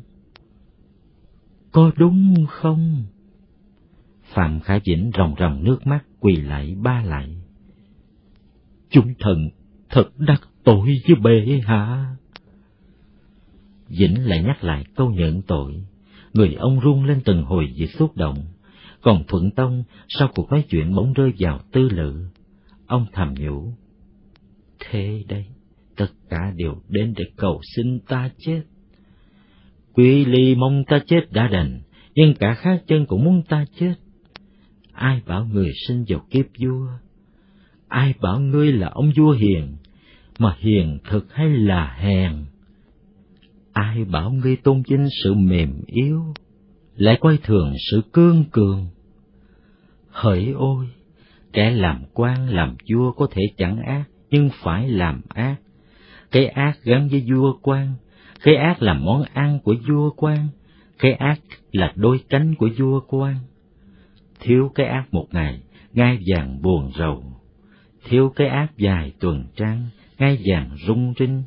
Có đúng không? Phạm Khả Vĩnh ròng ròng nước mắt quỳ lại ba lại. Chúng thần thật đắc tội với bệ hạ. Vĩnh lại nhắc lại câu nhận tội người ông run lên từng hồi vì xúc động. Còn Thuận Tông, sau cuộc nói chuyện bỗng rơi vào tư lự. Ông thầm nhủ, thế đây, tất cả đều đến để cầu xin ta chết. quy ly mong ta chết đã đành, nhưng cả khác chân cũng muốn ta chết. Ai bảo người sinh vào kiếp vua? Ai bảo ngươi là ông vua hiền, mà hiền thực hay là hèn? ai bảo ngươi tôn vinh sự mềm yếu, lại quay thường sự cương cường. Hỡi ôi, kẻ làm quan làm vua có thể chẳng ác, nhưng phải làm ác. Cái ác gắn với vua quan, cái ác là món ăn của vua quan, cái ác là đôi cánh của vua quan. Thiếu cái ác một ngày, ngai vàng buồn rầu. Thiếu cái ác dài tuần trăng, ngai vàng rung rinh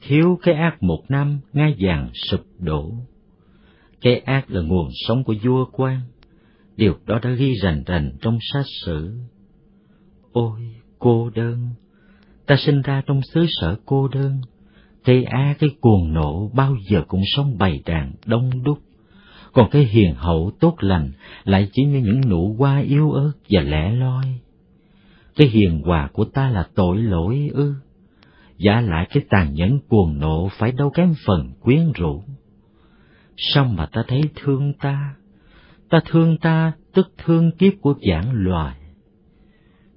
thiếu cái ác một năm ngai vàng sụp đổ. Cái ác là nguồn sống của vua quan, điều đó đã ghi rành rành trong sách sử. Ôi, cô đơn, ta sinh ra trong xứ sở cô đơn, cây á cái cuồng nộ bao giờ cũng sống bầy đàn đông đúc, còn cái hiền hậu tốt lành lại chỉ như những nụ hoa yếu ớt và lẻ loi. Cái hiền hòa của ta là tội lỗi ư, giả lại cái tàn nhẫn cuồng nộ phải đâu kém phần quyến rũ. xong mà ta thấy thương ta? Ta thương ta tức thương kiếp của giảng loài.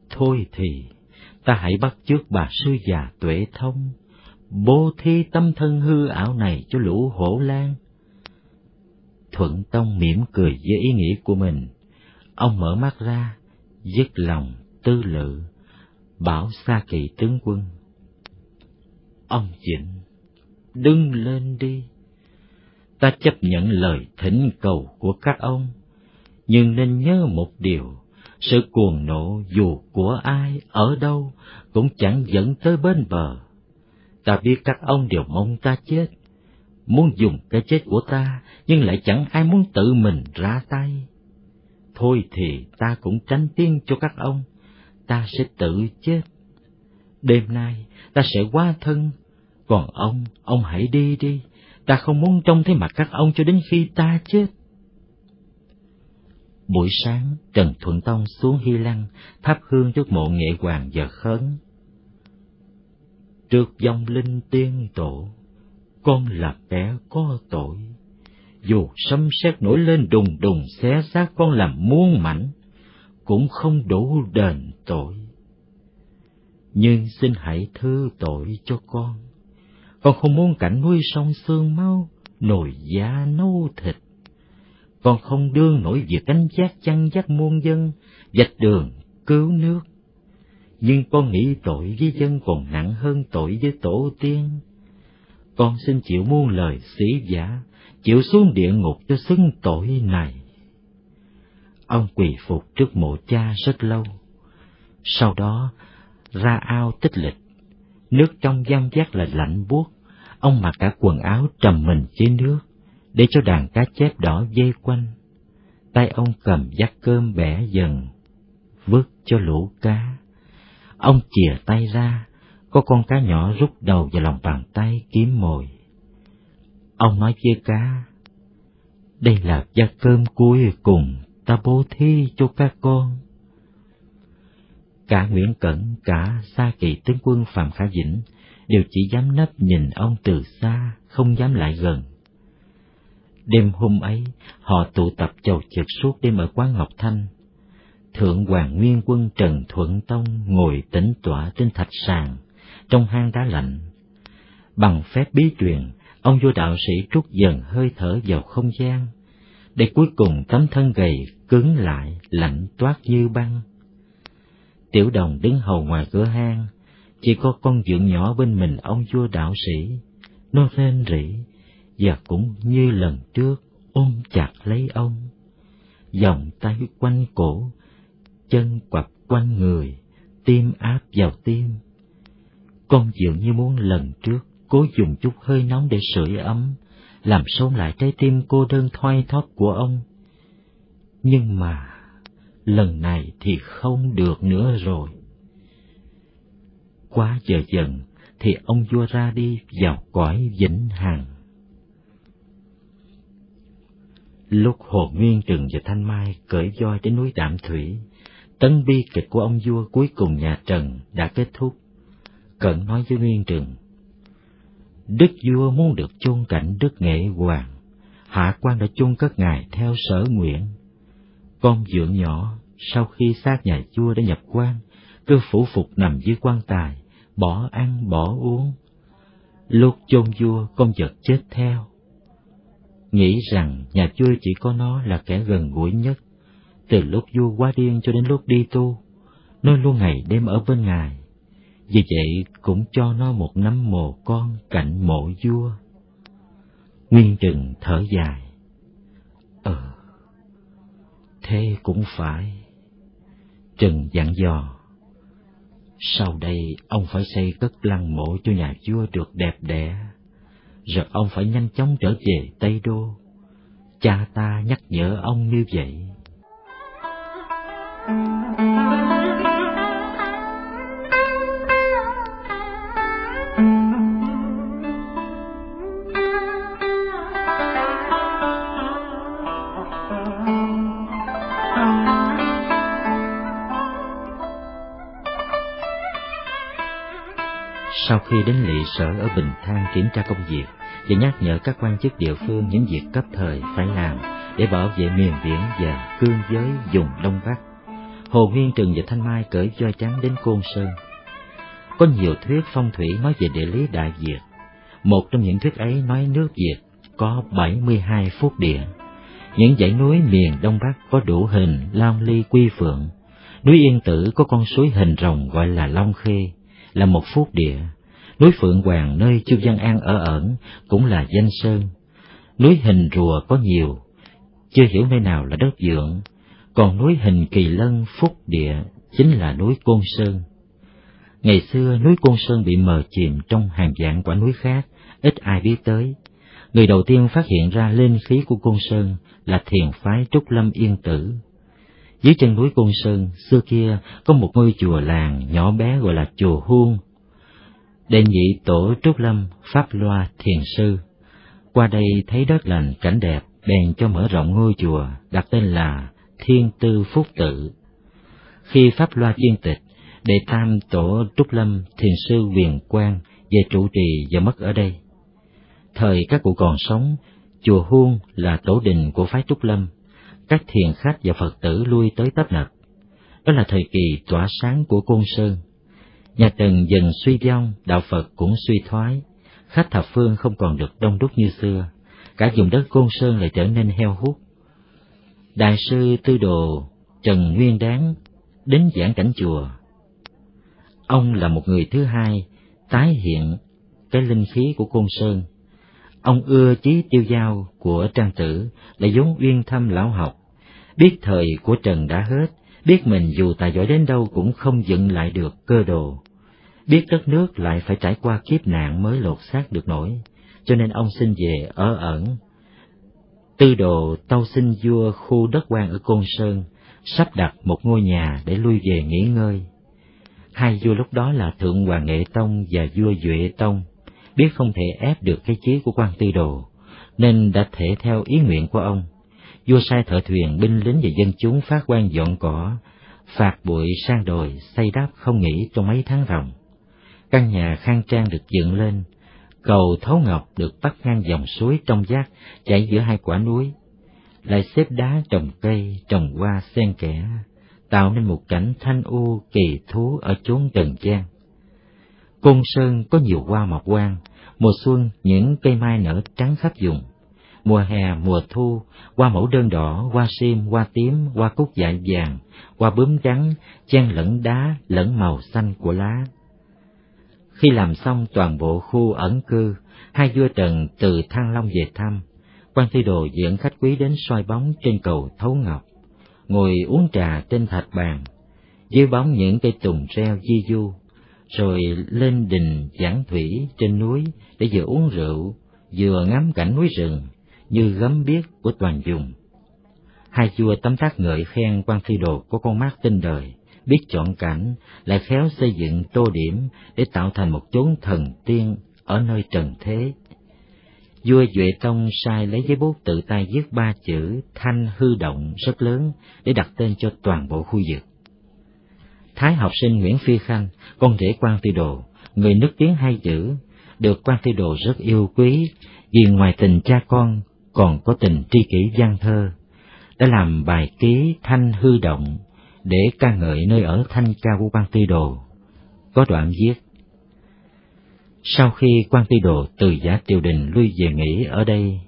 Thôi thì, ta hãy bắt chước bà sư già tuệ thông, bố thí tâm thân hư ảo này cho lũ hổ lan. Thuận Tông mỉm cười với ý nghĩ của mình, ông mở mắt ra, dứt lòng tư lự, bảo xa kỳ tướng quân. Ông Vĩnh, đứng lên đi. Ta chấp nhận lời thỉnh cầu của các ông, nhưng nên nhớ một điều, sự cuồng nộ dù của ai, ở đâu, cũng chẳng dẫn tới bên bờ. Ta biết các ông đều mong ta chết, muốn dùng cái chết của ta, nhưng lại chẳng ai muốn tự mình ra tay. Thôi thì ta cũng tránh tiên cho các ông, ta sẽ tự chết. Đêm nay ta sẽ qua thân, còn ông, ông hãy đi đi, ta không muốn trông thấy mặt các ông cho đến khi ta chết. Buổi sáng, Trần Thuận Tông xuống Hy Lăng, thắp hương trước mộ nghệ hoàng giờ khấn. Trước dòng linh tiên tổ, con là kẻ có tội. Dù sấm sét nổi lên đùng đùng xé xác con làm muôn mảnh, cũng không đủ đền tội. Nhưng xin hãy thứ tội cho con. Con không muốn cảnh nuôi sông xương máu, nồi da nấu thịt. Con không đương nổi việc cánh giác chăn dắt muôn dân, dạch đường, cứu nước. Nhưng con nghĩ tội với dân còn nặng hơn tội với tổ tiên. Con xin chịu muôn lời sĩ giả, chịu xuống địa ngục cho xứng tội này. Ông quỳ phục trước mộ cha rất lâu. Sau đó, ra ao tích lịch, nước trong giam giác là lạnh buốt, ông mặc cả quần áo trầm mình dưới nước, để cho đàn cá chép đỏ dây quanh. Tay ông cầm dắt cơm bẻ dần, vứt cho lũ cá. Ông chìa tay ra, có con cá nhỏ rút đầu vào lòng bàn tay kiếm mồi. Ông nói với cá, đây là gia cơm cuối cùng ta bố thí cho các con. Cả Nguyễn Cẩn, cả Sa Kỳ tướng quân Phạm Khả Dĩnh đều chỉ dám nấp nhìn ông từ xa, không dám lại gần. Đêm hôm ấy, họ tụ tập chầu chực suốt đêm ở quán Ngọc Thanh. Thượng Hoàng Nguyên quân Trần Thuận Tông ngồi tĩnh tọa trên thạch sàn, trong hang đá lạnh. Bằng phép bí truyền, ông vua đạo sĩ trút dần hơi thở vào không gian, để cuối cùng tấm thân gầy cứng lại, lạnh toát như băng. Tiểu đồng đứng hầu ngoài cửa hang, chỉ có con dượng nhỏ bên mình ông vua đạo sĩ, nó rên rỉ, và cũng như lần trước ôm chặt lấy ông. Vòng tay quanh cổ, chân quặp quanh người, tim áp vào tim. Con dường như muốn lần trước cố dùng chút hơi nóng để sưởi ấm, làm sống lại trái tim cô đơn thoi thóp của ông. Nhưng mà, lần này thì không được nữa rồi. Quá giờ dần, thì ông vua ra đi vào cõi vĩnh hằng. Lúc Hồ Nguyên Trừng và Thanh Mai cởi voi đến núi Đạm Thủy, tấn bi kịch của ông vua cuối cùng nhà Trần đã kết thúc. Cận nói với Nguyên Trừng, Đức vua muốn được chôn cảnh Đức Nghệ Hoàng, hạ quan đã chôn cất ngài theo sở nguyện. Con dượng nhỏ, sau khi xác nhà vua đã nhập quan, cứ phủ phục nằm dưới quan tài, bỏ ăn bỏ uống. Lúc chôn vua, con vật chết theo. Nghĩ rằng nhà vua chỉ có nó là kẻ gần gũi nhất, từ lúc vua quá điên cho đến lúc đi tu, nó luôn ngày đêm ở bên ngài vì vậy cũng cho nó một nắm mồ con cạnh mộ vua. Nguyên Trừng thở dài. Ờ, thế cũng phải. Trần dặn dò. Sau đây ông phải xây cất lăng mộ cho nhà vua được đẹp đẽ, rồi ông phải nhanh chóng trở về Tây Đô. Cha ta nhắc nhở ông như vậy. Khi đến lỵ sở ở Bình Thang kiểm tra công việc và nhắc nhở các quan chức địa phương những việc cấp thời phải làm để bảo vệ miền biển và cương giới vùng Đông Bắc. Hồ Nguyên Trừng và Thanh Mai cởi voi trắng đến Côn Sơn. Có nhiều thuyết phong thủy nói về địa lý Đại Việt. Một trong những thuyết ấy nói nước Việt có 72 phút địa. Những dãy núi miền Đông Bắc có đủ hình Long Ly Quy Phượng. Núi Yên Tử có con suối hình rồng gọi là Long Khê, là một phút địa. Núi Phượng Hoàng nơi Chu Văn An ở ẩn cũng là danh sơn. Núi hình rùa có nhiều, chưa hiểu nơi nào là đất dưỡng, còn núi hình kỳ lân phúc địa chính là núi Côn Sơn. Ngày xưa núi Côn Sơn bị mờ chìm trong hàng vạn quả núi khác, ít ai biết tới. Người đầu tiên phát hiện ra linh khí của Côn Sơn là thiền phái Trúc Lâm Yên Tử. Dưới chân núi Côn Sơn, xưa kia có một ngôi chùa làng nhỏ bé gọi là chùa Huông. Đệ nhị tổ Trúc Lâm, Pháp Loa Thiền Sư. Qua đây thấy đất lành cảnh đẹp, bèn cho mở rộng ngôi chùa, đặt tên là Thiên Tư Phúc Tự. Khi Pháp Loa chuyên tịch, đệ tam tổ Trúc Lâm Thiền Sư Quyền Quang về trụ trì và mất ở đây. Thời các cụ còn sống, chùa Huông là tổ đình của phái Trúc Lâm, các thiền khách và Phật tử lui tới tấp nập. Đó là thời kỳ tỏa sáng của Côn Sơn. Nhà Trần dần suy vong, đạo Phật cũng suy thoái, khách thập phương không còn được đông đúc như xưa, cả vùng đất Côn Sơn lại trở nên heo hút. Đại sư Tư Đồ Trần Nguyên Đáng đến giảng cảnh chùa. Ông là một người thứ hai tái hiện cái linh khí của Côn Sơn. Ông ưa chí tiêu giao của trang tử lại vốn uyên thâm lão học, biết thời của Trần đã hết, biết mình dù tài giỏi đến đâu cũng không dựng lại được cơ đồ, biết đất nước lại phải trải qua kiếp nạn mới lột xác được nổi, cho nên ông xin về ở ẩn. Tư đồ tâu xin vua khu đất quan ở Côn Sơn, sắp đặt một ngôi nhà để lui về nghỉ ngơi. Hai vua lúc đó là Thượng Hoàng Nghệ Tông và vua Duệ Tông, biết không thể ép được cái chí của quan tư đồ, nên đã thể theo ý nguyện của ông. Vua sai thợ thuyền, binh lính và dân chúng phát quan dọn cỏ, phạt bụi sang đồi, xây đáp không nghỉ trong mấy tháng ròng. Căn nhà khang trang được dựng lên, cầu thấu ngọc được bắt ngang dòng suối trong giác chảy giữa hai quả núi, lại xếp đá trồng cây, trồng hoa xen kẽ, tạo nên một cảnh thanh u kỳ thú ở chốn trần gian. Côn Sơn có nhiều hoa mọc quang, mùa xuân những cây mai nở trắng khắp vùng, mùa hè, mùa thu, hoa mẫu đơn đỏ, hoa sim, hoa tím, hoa cúc dại vàng, hoa bướm trắng, chen lẫn đá, lẫn màu xanh của lá. Khi làm xong toàn bộ khu ẩn cư, hai vua Trần từ Thăng Long về thăm, quan thi đồ dẫn khách quý đến soi bóng trên cầu Thấu Ngọc, ngồi uống trà trên thạch bàn, dưới bóng những cây tùng reo di du, rồi lên đình giảng thủy trên núi để vừa uống rượu, vừa ngắm cảnh núi rừng như gấm biếc của toàn vùng. Hai vua tấm tác ngợi khen quan thi đồ có con mắt tinh đời, biết chọn cảnh, lại khéo xây dựng tô điểm để tạo thành một chốn thần tiên ở nơi trần thế. Vua Duệ Tông sai lấy giấy bút tự tay viết ba chữ thanh hư động rất lớn để đặt tên cho toàn bộ khu vực. Thái học sinh Nguyễn Phi Khanh, con rể quan tư đồ, người nước tiếng hai chữ, được quan tư đồ rất yêu quý, vì ngoài tình cha con còn có tình tri kỷ văn thơ, đã làm bài ký thanh hư động để ca ngợi nơi ở thanh cao của quan tư đồ. Có đoạn viết, Sau khi quan tư đồ từ giả triều đình lui về nghỉ ở đây,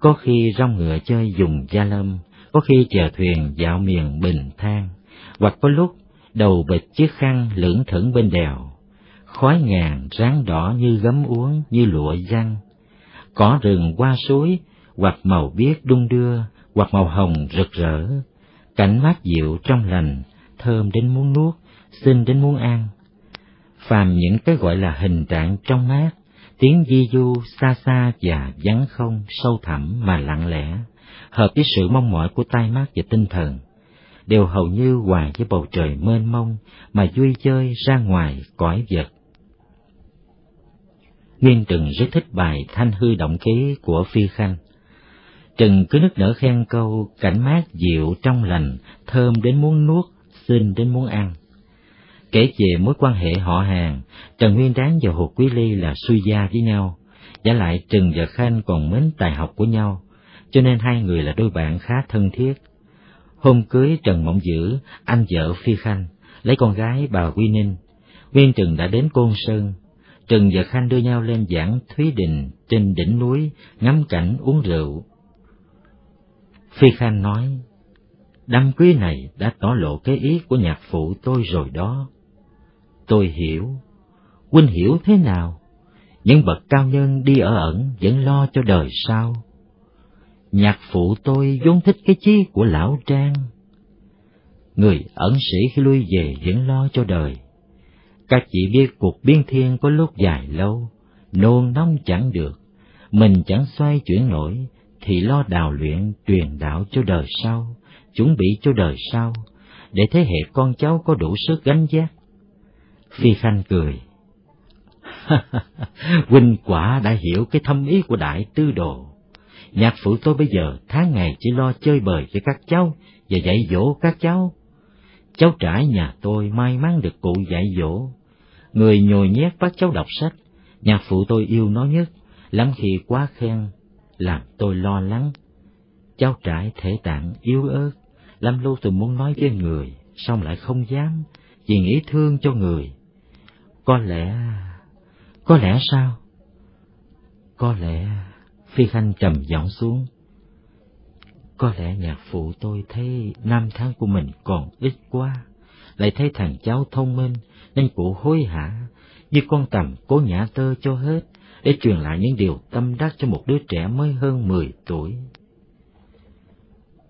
có khi rong ngựa chơi dùng gia lâm, có khi chèo thuyền dạo miền bình thang, hoặc có lúc đầu bịch chiếc khăn lưỡng thững bên đèo, khói ngàn ráng đỏ như gấm uống như lụa giăng, cỏ rừng qua suối, hoặc màu biếc đung đưa, hoặc màu hồng rực rỡ, cảnh mát dịu trong lành, thơm đến muốn nuốt, xinh đến muốn ăn. Phàm những cái gọi là hình trạng trong mát, tiếng di du xa xa và vắng không, sâu thẳm mà lặng lẽ, hợp với sự mong mỏi của tai mắt và tinh thần, đều hầu như hòa với bầu trời mênh mông mà vui chơi ra ngoài cõi vật. Nguyên Trừng rất thích bài Thanh hư động ký của Phi Khanh. Trừng cứ nức nở khen câu cảnh mát dịu trong lành, thơm đến muốn nuốt, xinh đến muốn ăn. Kể về mối quan hệ họ hàng, Trần Nguyên Đáng và Hồ Quý Ly là suy gia với nhau, giả lại Trừng và Khanh còn mến tài học của nhau, cho nên hai người là đôi bạn khá thân thiết. Hôm cưới Trần Mộng Dữ, anh vợ Phi Khanh, lấy con gái bà Quy Ninh. Nguyên Trừng đã đến Côn Sơn. Trừng và Khanh đưa nhau lên giảng Thúy Đình trên đỉnh núi, ngắm cảnh uống rượu. Phi Khanh nói, đám quý này đã tỏ lộ cái ý của nhạc phụ tôi rồi đó. Tôi hiểu. Huynh hiểu thế nào? Những bậc cao nhân đi ở ẩn vẫn lo cho đời sau. Nhạc phụ tôi vốn thích cái chí của lão trang. Người ẩn sĩ khi lui về vẫn lo cho đời. Các chị biết cuộc biên thiên có lúc dài lâu, nôn nóng chẳng được, mình chẳng xoay chuyển nổi, thì lo đào luyện truyền đạo cho đời sau, chuẩn bị cho đời sau, để thế hệ con cháu có đủ sức gánh vác. Phi Khanh cười. Huynh quả đã hiểu cái thâm ý của đại tư đồ. Nhạc phụ tôi bây giờ tháng ngày chỉ lo chơi bời với các cháu và dạy dỗ các cháu. Cháu trải nhà tôi may mắn được cụ dạy dỗ. Người nhồi nhét bắt cháu đọc sách, nhạc phụ tôi yêu nó nhất, lắm khi quá khen, làm tôi lo lắng. Cháu trải thể tạng yếu ớt, lâm lúc từng muốn nói với người, xong lại không dám, vì nghĩ thương cho người. Có lẽ... có lẽ sao? Có lẽ... Phi Khanh trầm giọng xuống. Có lẽ nhạc phụ tôi thấy năm tháng của mình còn ít quá, lại thấy thằng cháu thông minh nên cụ hối hả, như con tầm cố nhã tơ cho hết, để truyền lại những điều tâm đắc cho một đứa trẻ mới hơn mười tuổi.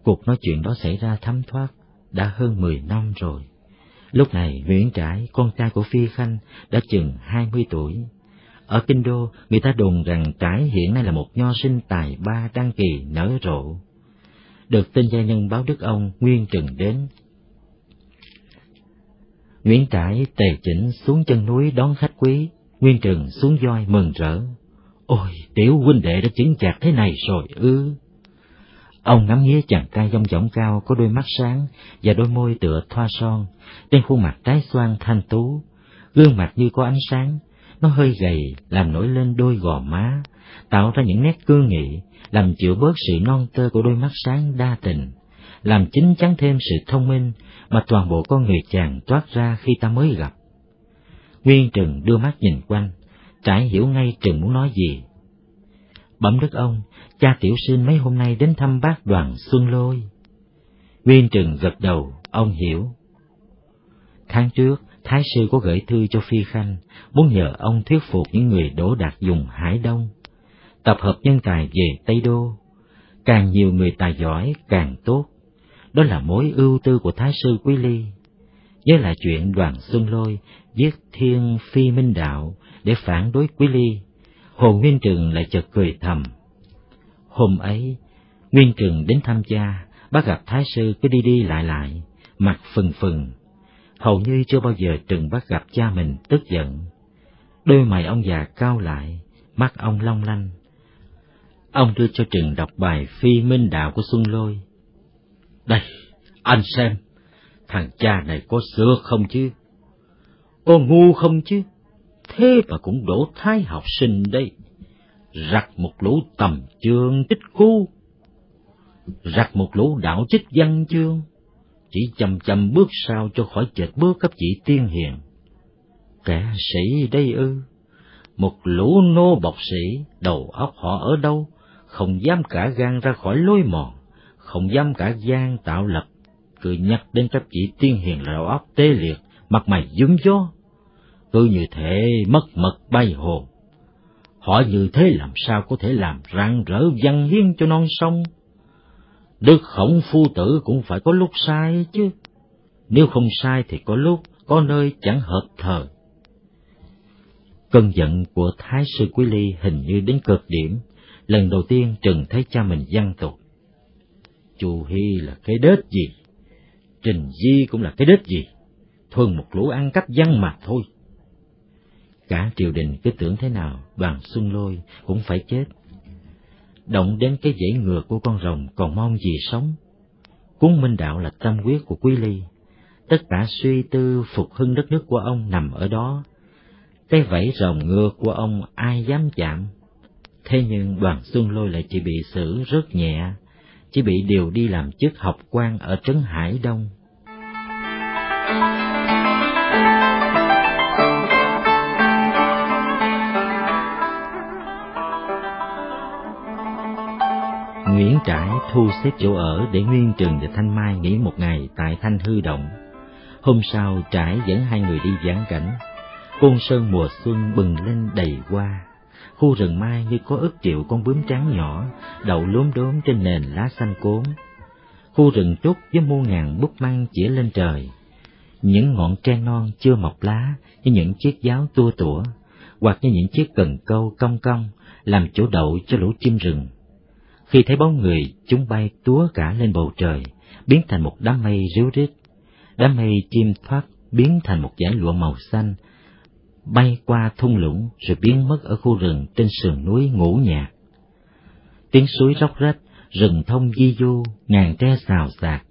Cuộc nói chuyện đó xảy ra thấm thoát, đã hơn mười năm rồi. Lúc này Nguyễn Trãi, con trai của Phi Khanh, đã chừng hai mươi tuổi. Ở Kinh Đô, người ta đồn rằng Trãi hiện nay là một nho sinh tài ba đăng kỳ nở rộ. Được tin gia nhân báo đức ông Nguyên Trừng đến. Nguyễn Trãi tề chỉnh xuống chân núi đón khách quý, Nguyên Trừng xuống voi mừng rỡ. Ôi, tiểu huynh đệ đã chứng chặt thế này rồi ư. Ông ngắm nghía chàng trai dông dỏng cao có đôi mắt sáng và đôi môi tựa thoa son, trên khuôn mặt tái xoan thanh tú, gương mặt như có ánh sáng, nó hơi gầy làm nổi lên đôi gò má, tạo ra những nét cương nghị, làm chịu bớt sự non tơ của đôi mắt sáng đa tình, làm chính chắn thêm sự thông minh mà toàn bộ con người chàng toát ra khi ta mới gặp. Nguyên Trừng đưa mắt nhìn quanh, trải hiểu ngay Trừng muốn nói gì. Bẩm đức ông, cha tiểu sinh mấy hôm nay đến thăm bác đoàn Xuân Lôi. Nguyên Trừng gật đầu, ông hiểu. Tháng trước, Thái sư có gửi thư cho Phi Khanh, muốn nhờ ông thuyết phục những người đổ đạt dùng Hải Đông, tập hợp nhân tài về Tây Đô. Càng nhiều người tài giỏi càng tốt, đó là mối ưu tư của Thái sư Quý Ly. Với lại chuyện đoàn Xuân Lôi viết Thiên Phi Minh Đạo để phản đối Quý Ly, Hồ Nguyên trường lại chợt cười thầm. Hôm ấy, Nguyên trường đến thăm cha, bác gặp Thái sư cứ đi đi lại lại, mặt phừng phừng, hầu như chưa bao giờ Trừng bắt gặp cha mình tức giận. Đôi mày ông già cao lại, mắt ông long lanh. Ông đưa cho Trừng đọc bài Phi Minh Đạo của Xuân Lôi. Đây, anh xem, thằng cha này có sửa không chứ? Con ngu không chứ? Thế mà cũng đổ thái học sinh đây. Rặt một lũ tầm chương tích khu. Rặt một lũ đạo trích văn chương chỉ chầm chầm bước sau cho khỏi chệch bước cấp chỉ tiên hiền. Kẻ sĩ đây ư, một lũ nô bọc sĩ, đầu óc họ ở đâu, không dám cả gan ra khỏi lối mòn, không dám cả gian tạo lập, cứ nhắc đến cấp chỉ tiên hiền là đầu óc tê liệt, mặt mày dướng gió, cứ như thế mất mật bay hồn. Họ như thế làm sao có thể làm rạng rỡ văn hiến cho non sông? Đức khổng phu tử cũng phải có lúc sai chứ. Nếu không sai thì có lúc, có nơi chẳng hợp thời. Cơn giận của Thái sư Quý Ly hình như đến cực điểm, lần đầu tiên Trừng thấy cha mình văn tục. Chu Hy là cái đết gì? Trình Di cũng là cái đết gì? Thuần một lũ ăn cắp văn mà thôi. Cả triều đình cứ tưởng thế nào, đoàn xuân lôi cũng phải chết động đến cái dãy ngựa của con rồng còn mong gì sống. cuốn minh đạo là tâm quyết của Quý Ly. tất cả suy tư phục hưng đất nước của ông nằm ở đó. Cái vẫy rồng ngựa của ông ai dám chạm. Thế nhưng đoàn Xuân Lôi lại chỉ bị xử rất nhẹ, chỉ bị điều đi làm chức học quan ở Trấn Hải Đông. Nguyễn Trãi thu xếp chỗ ở để Nguyên Trừng và Thanh Mai nghỉ một ngày tại Thanh Hư Động. Hôm sau Trãi dẫn hai người đi giảng cảnh. Côn sơn mùa xuân bừng lên đầy hoa. Khu rừng mai như có ức triệu con bướm trắng nhỏ đậu lốm đốm trên nền lá xanh cốm. Khu rừng trúc với muôn ngàn bút măng chĩa lên trời. Những ngọn tre non chưa mọc lá như những chiếc giáo tua tủa, hoặc như những chiếc cần câu cong cong làm chỗ đậu cho lũ chim rừng khi thấy bóng người, chúng bay túa cả lên bầu trời, biến thành một đám mây ríu rít. Đám mây chim thoát biến thành một dải lụa màu xanh, bay qua thung lũng rồi biến mất ở khu rừng trên sườn núi ngủ nhạt. Tiếng suối róc rách, rừng thông di du, ngàn tre xào xạc,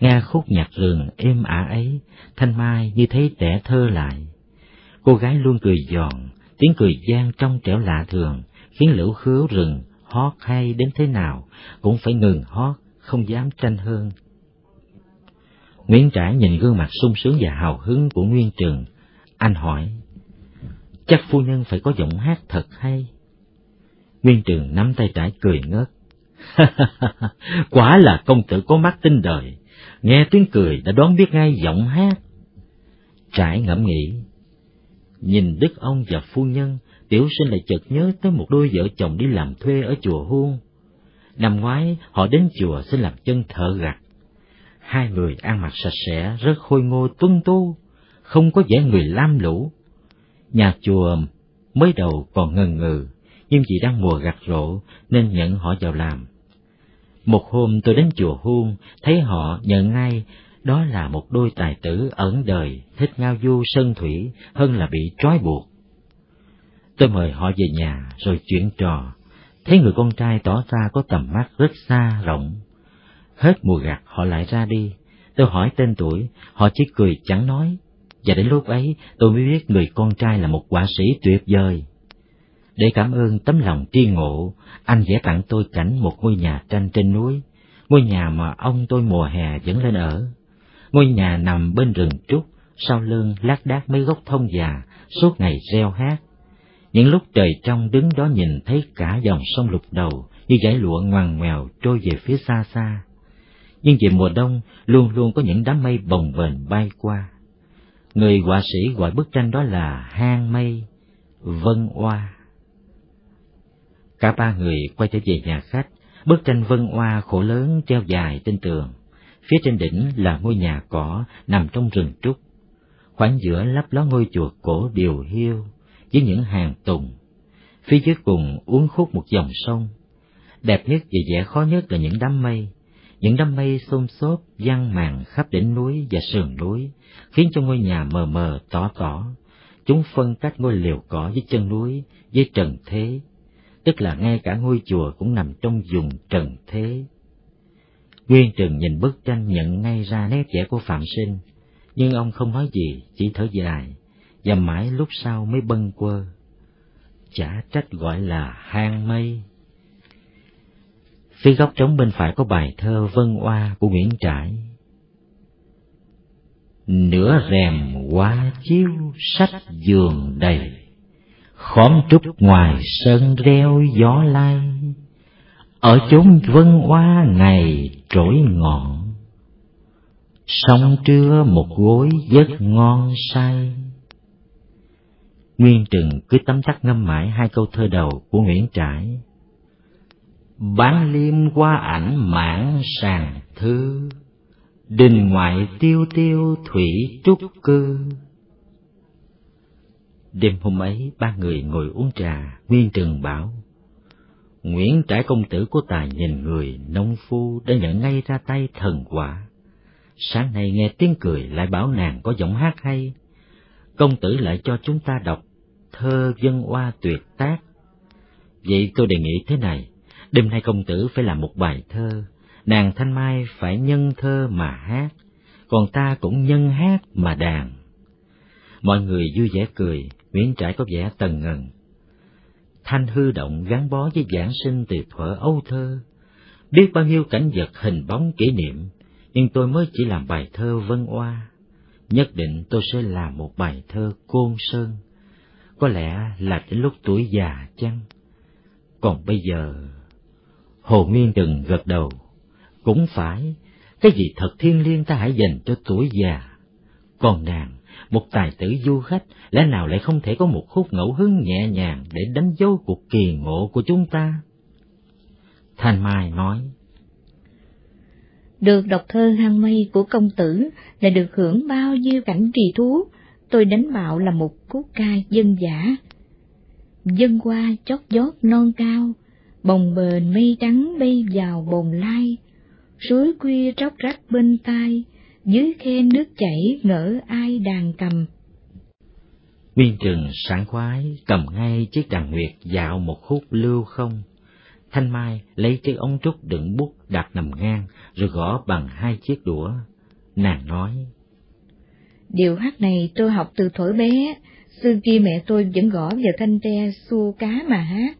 nghe khúc nhạc rừng êm ả ấy, thanh mai như thấy trẻ thơ lại. Cô gái luôn cười giòn, tiếng cười gian trong trẻo lạ thường, khiến lũ khứu rừng hót hay đến thế nào cũng phải ngừng hót, không dám tranh hơn. Nguyễn Trãi nhìn gương mặt sung sướng và hào hứng của Nguyên Trường, anh hỏi, chắc phu nhân phải có giọng hát thật hay. Nguyên Trường nắm tay Trãi cười ngớt. Quả là công tử có mắt tinh đời, nghe tiếng cười đã đoán biết ngay giọng hát. Trãi ngẫm nghĩ, nhìn đức ông và phu nhân Tiểu sinh lại chợt nhớ tới một đôi vợ chồng đi làm thuê ở chùa hương Năm ngoái, họ đến chùa xin làm chân thợ gặt. Hai người ăn mặc sạch sẽ, rất khôi ngô tuân tu, không có vẻ người lam lũ. Nhà chùa mới đầu còn ngần ngừ, nhưng vì đang mùa gặt rộ nên nhận họ vào làm. Một hôm tôi đến chùa hương thấy họ nhận ngay đó là một đôi tài tử ẩn đời, thích ngao du sơn thủy hơn là bị trói buộc. Tôi mời họ về nhà rồi chuyện trò, thấy người con trai tỏ ra có tầm mắt rất xa rộng. Hết mùa gặt họ lại ra đi, tôi hỏi tên tuổi, họ chỉ cười chẳng nói, và đến lúc ấy tôi mới biết người con trai là một họa sĩ tuyệt vời. Để cảm ơn tấm lòng tri ngộ, anh vẽ tặng tôi cảnh một ngôi nhà tranh trên núi, ngôi nhà mà ông tôi mùa hè vẫn lên ở. Ngôi nhà nằm bên rừng trúc, sau lưng lác đác mấy gốc thông già, suốt ngày reo hát những lúc trời trong đứng đó nhìn thấy cả dòng sông lục đầu như dải lụa ngoằn ngoèo trôi về phía xa xa. Nhưng về mùa đông luôn luôn có những đám mây bồng bềnh bay qua. Người họa sĩ gọi bức tranh đó là hang mây, vân oa. Cả ba người quay trở về nhà khách, bức tranh vân oa khổ lớn treo dài trên tường. Phía trên đỉnh là ngôi nhà cỏ nằm trong rừng trúc. Khoảng giữa lấp ló ngôi chùa cổ điều hiu, với những hàng tùng. Phía dưới cùng uốn khúc một dòng sông. Đẹp nhất và vẻ khó nhất là những đám mây. Những đám mây xôn xốp văng màn khắp đỉnh núi và sườn núi, khiến cho ngôi nhà mờ mờ tỏ tỏ. Chúng phân cách ngôi liều cỏ với chân núi, với trần thế, tức là ngay cả ngôi chùa cũng nằm trong vùng trần thế. Nguyên Trừng nhìn bức tranh nhận ngay ra nét vẽ của Phạm Sinh, nhưng ông không nói gì, chỉ thở dài và mãi lúc sau mới bâng quơ. Chả trách gọi là hang mây. Phía góc trống bên phải có bài thơ Vân Oa của Nguyễn Trãi. Nửa rèm hoa chiếu sách giường đầy, Khóm trúc ngoài sân reo gió lai, Ở chốn vân hoa ngày trỗi ngọn, Sông trưa một gối giấc ngon say Nguyên Trừng cứ tấm tắc ngâm mãi hai câu thơ đầu của Nguyễn Trãi. Bán liêm qua ảnh mãn sàn thư, Đình ngoại tiêu tiêu thủy trúc cư. Đêm hôm ấy, ba người ngồi uống trà, Nguyên Trừng bảo, Nguyễn Trãi công tử của tài nhìn người, nông phu đã nhận ngay ra tay thần quả. Sáng nay nghe tiếng cười lại bảo nàng có giọng hát hay, công tử lại cho chúng ta đọc thơ dân oa tuyệt tác. Vậy tôi đề nghị thế này, đêm nay công tử phải làm một bài thơ, nàng Thanh Mai phải nhân thơ mà hát, còn ta cũng nhân hát mà đàn. Mọi người vui vẻ cười, Nguyễn Trãi có vẻ tần ngần. Thanh hư động gắn bó với giảng sinh từ thuở âu thơ, biết bao nhiêu cảnh vật hình bóng kỷ niệm, nhưng tôi mới chỉ làm bài thơ vân oa. Nhất định tôi sẽ làm một bài thơ côn sơn, có lẽ là đến lúc tuổi già chăng? Còn bây giờ... Hồ Nguyên đừng gật đầu, cũng phải, cái gì thật thiêng liêng ta hãy dành cho tuổi già. Còn nàng, một tài tử du khách, lẽ nào lại không thể có một khúc ngẫu hứng nhẹ nhàng để đánh dấu cuộc kỳ ngộ của chúng ta? Thanh Mai nói, Được đọc thơ hang mây của công tử là được hưởng bao nhiêu cảnh trì thú, tôi đánh bạo là một khúc ca dân giả. Dân qua chót vót non cao, bồng bềnh mây trắng bay vào bồn lai, suối khuya róc rách bên tai, dưới khe nước chảy ngỡ ai đàn cầm. Nguyên trường sảng khoái cầm ngay chiếc đàn nguyệt dạo một khúc lưu không. Thanh Mai lấy chiếc ống trúc đựng bút đặt nằm ngang rồi gõ bằng hai chiếc đũa. Nàng nói. Điệu hát này tôi học từ thuở bé, xưa kia mẹ tôi vẫn gõ vào thanh tre xua cá mà hát,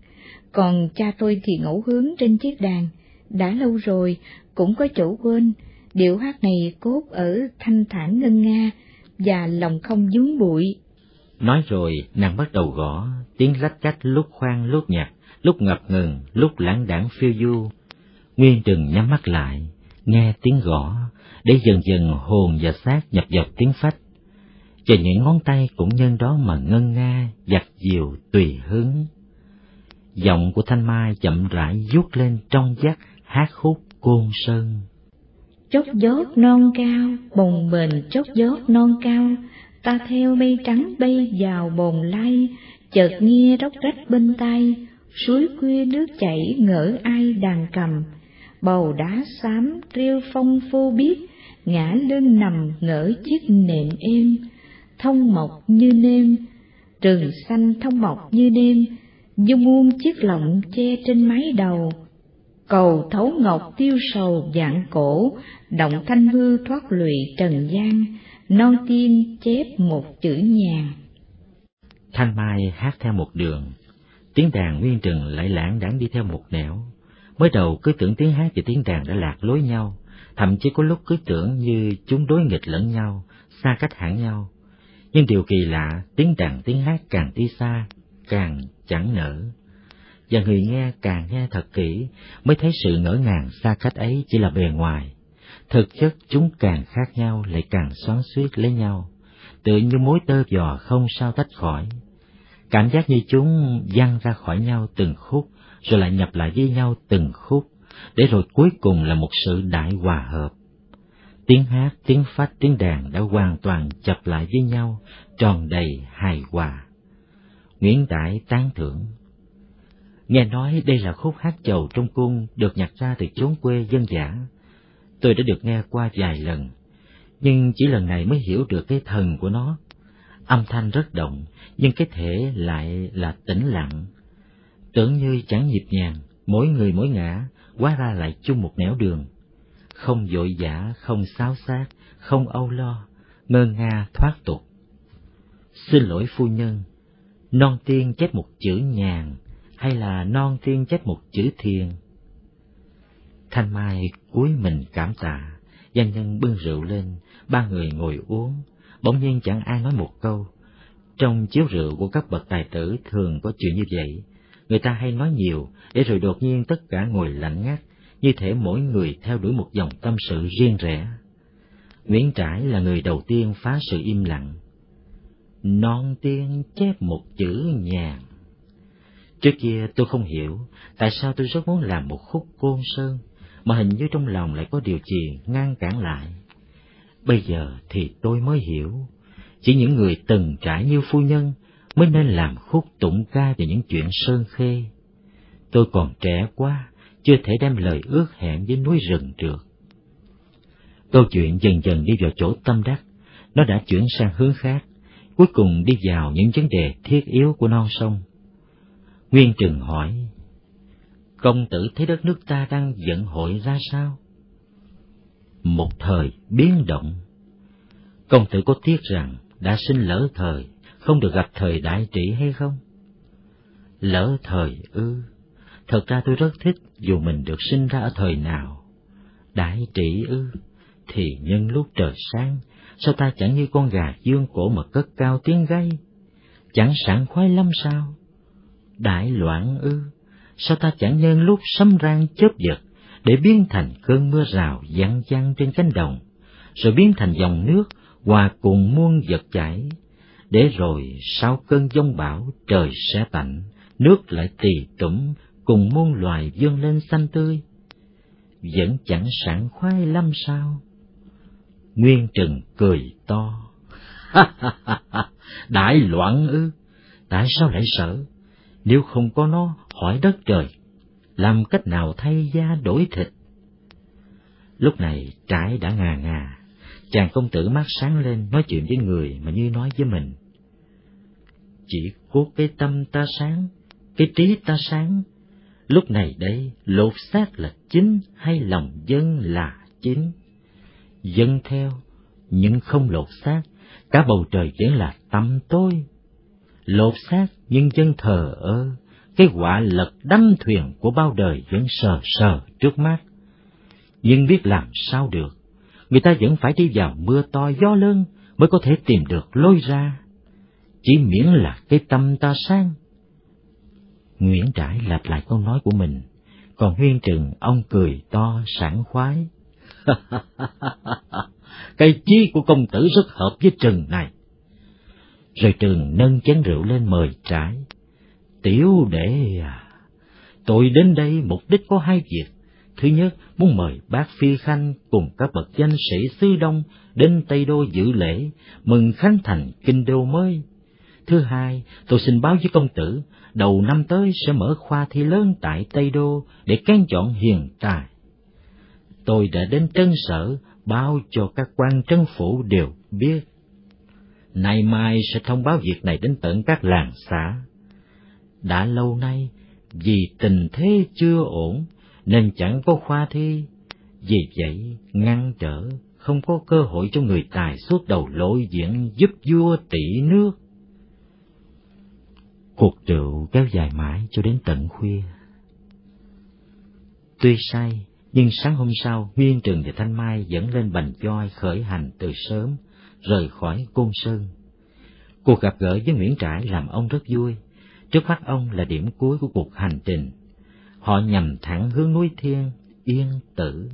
còn cha tôi thì ngẫu hướng trên chiếc đàn. Đã lâu rồi, cũng có chỗ quên, điệu hát này cốt ở thanh thản ngân nga và lòng không dướng bụi. Nói rồi, nàng bắt đầu gõ, tiếng lách cách lúc khoan lúc nhặt, lúc ngập ngừng, lúc lãng đảng phiêu du. Nguyên Trừng nhắm mắt lại, nghe tiếng gõ, để dần dần hồn và xác nhập vào tiếng phách. Và những ngón tay cũng nhân đó mà ngân nga, giặt diều tùy hứng. Giọng của Thanh Mai chậm rãi vuốt lên trong vắt hát khúc côn sơn. Chót giót non cao, bồng bềnh chót giót non cao, ta theo mây trắng bay vào bồn lai, chợt nghe róc rách bên tay, suối quê nước chảy ngỡ ai đàn cầm, bầu đá xám rêu phong phô biết, ngã lưng nằm ngỡ chiếc nệm êm, thông mộc như nêm, rừng xanh thông mộc như nêm, dung muôn chiếc lọng che trên mái đầu, cầu thấu ngọc tiêu sầu dạng cổ, động thanh hư thoát lụy trần gian, non tiên chép một chữ nhàn. Thanh Mai hát theo một đường, tiếng đàn nguyên trừng lại lãng đãng đi theo một nẻo. Mới đầu cứ tưởng tiếng hát và tiếng đàn đã lạc lối nhau, thậm chí có lúc cứ tưởng như chúng đối nghịch lẫn nhau, xa cách hẳn nhau. Nhưng điều kỳ lạ, tiếng đàn tiếng hát càng đi xa, càng chẳng nở và người nghe càng nghe thật kỹ mới thấy sự ngỡ ngàng xa cách ấy chỉ là bề ngoài. Thực chất chúng càng khác nhau lại càng xoắn xuýt lấy nhau, tự như mối tơ giò không sao tách khỏi. Cảm giác như chúng văng ra khỏi nhau từng khúc, rồi lại nhập lại với nhau từng khúc, để rồi cuối cùng là một sự đại hòa hợp. Tiếng hát, tiếng phách, tiếng đàn đã hoàn toàn chập lại với nhau, tròn đầy hài hòa. Nguyễn Đại tán thưởng Nghe nói đây là khúc hát chầu trong cung được nhặt ra từ chốn quê dân dã. Tôi đã được nghe qua vài lần, nhưng chỉ lần này mới hiểu được cái thần của nó. Âm thanh rất động, nhưng cái thể lại là tĩnh lặng. Tưởng như chẳng nhịp nhàng, mỗi người mỗi ngã, hóa ra lại chung một nẻo đường. Không vội vã, không xáo xác, không âu lo, ngơ nga thoát tục. Xin lỗi phu nhân, non tiên chết một chữ nhàn, hay là non tiên chết một chữ thiền? Thanh Mai cúi mình cảm tạ, danh nhân bưng rượu lên, ba người ngồi uống, bỗng nhiên chẳng ai nói một câu. Trong chiếu rượu của các bậc tài tử thường có chuyện như vậy, người ta hay nói nhiều, để rồi đột nhiên tất cả ngồi lạnh ngắt, như thể mỗi người theo đuổi một dòng tâm sự riêng rẽ. Nguyễn Trãi là người đầu tiên phá sự im lặng. Non tiên chép một chữ nhàn, Trước kia tôi không hiểu tại sao tôi rất muốn làm một khúc côn sơn, mà hình như trong lòng lại có điều gì ngăn cản lại. Bây giờ thì tôi mới hiểu, chỉ những người từng trải như phu nhân mới nên làm khúc tụng ca về những chuyện sơn khê. Tôi còn trẻ quá, chưa thể đem lời ước hẹn với núi rừng được. Câu chuyện dần dần đi vào chỗ tâm đắc, nó đã chuyển sang hướng khác, cuối cùng đi vào những vấn đề thiết yếu của non sông Nguyên Trừng hỏi, Công tử thấy đất nước ta đang giận hội ra sao? Một thời biến động, Công tử có tiếc rằng đã sinh lỡ thời, không được gặp thời đại trị hay không? Lỡ thời ư, thật ra tôi rất thích dù mình được sinh ra ở thời nào. Đại trị ư, thì nhân lúc trời sáng, sao ta chẳng như con gà dương cổ mà cất cao tiếng gáy? Chẳng sảng khoái lắm sao? Đại loạn ư, sao ta chẳng nhân lúc sấm rang chớp giật, để biến thành cơn mưa rào giăng giăng trên cánh đồng, rồi biến thành dòng nước hòa cùng muôn vật chảy, để rồi sau cơn giông bão trời sẽ tạnh, nước lại tì tủm cùng muôn loài vươn lên xanh tươi. Vẫn chẳng sảng khoái lắm sao? Nguyên Trừng cười to. Đại loạn ư? Tại sao lại sợ? Nếu không có nó, hỏi đất trời, làm cách nào thay da đổi thịt? Lúc này trái đã ngà ngà, chàng công tử mắt sáng lên nói chuyện với người mà như nói với mình. Chỉ có cái tâm ta sáng, cái trí ta sáng, lúc này đây lột xác là chính hay lòng dân là chính? Dân theo, nhưng không lột xác, cả bầu trời vẫn là tâm tôi. Lột xác nhưng dân thờ ơ, cái quả lật đắm thuyền của bao đời vẫn sờ sờ trước mắt. Nhưng biết làm sao được, người ta vẫn phải đi vào mưa to gió lớn mới có thể tìm được lối ra. Chỉ miễn là cái tâm ta sang. Nguyễn Trãi lặp lại câu nói của mình, còn Huyên Trừng ông cười to sảng khoái. cái chí của công tử rất hợp với Trừng này. Rồi Trừng nâng chén rượu lên mời Trãi. Tiểu đệ à, tôi đến đây mục đích có hai việc. Thứ nhất, muốn mời bác Phi Khanh cùng các bậc danh sĩ sư Đông đến Tây Đô dự lễ, mừng khánh thành kinh đô mới. Thứ hai, tôi xin báo với công tử, đầu năm tới sẽ mở khoa thi lớn tại Tây Đô để kén chọn hiền tài. Tôi đã đến trân sở, báo cho các quan trấn phủ đều biết. Nay mai sẽ thông báo việc này đến tận các làng xã. Đã lâu nay, vì tình thế chưa ổn, nên chẳng có khoa thi. Vì vậy, ngăn trở, không có cơ hội cho người tài suốt đầu lộ diễn giúp vua tỷ nước. Cuộc rượu kéo dài mãi cho đến tận khuya. Tuy say, nhưng sáng hôm sau, Nguyên Trừng và Thanh Mai dẫn lên bành choi khởi hành từ sớm, rời khỏi Côn Sơn. Cuộc gặp gỡ với Nguyễn Trãi làm ông rất vui. Trước mắt ông là điểm cuối của cuộc hành trình. Họ nhằm thẳng hướng núi Thiên, Yên Tử.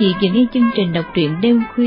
Vị vừa nghe chương trình đọc truyện đêm khuya.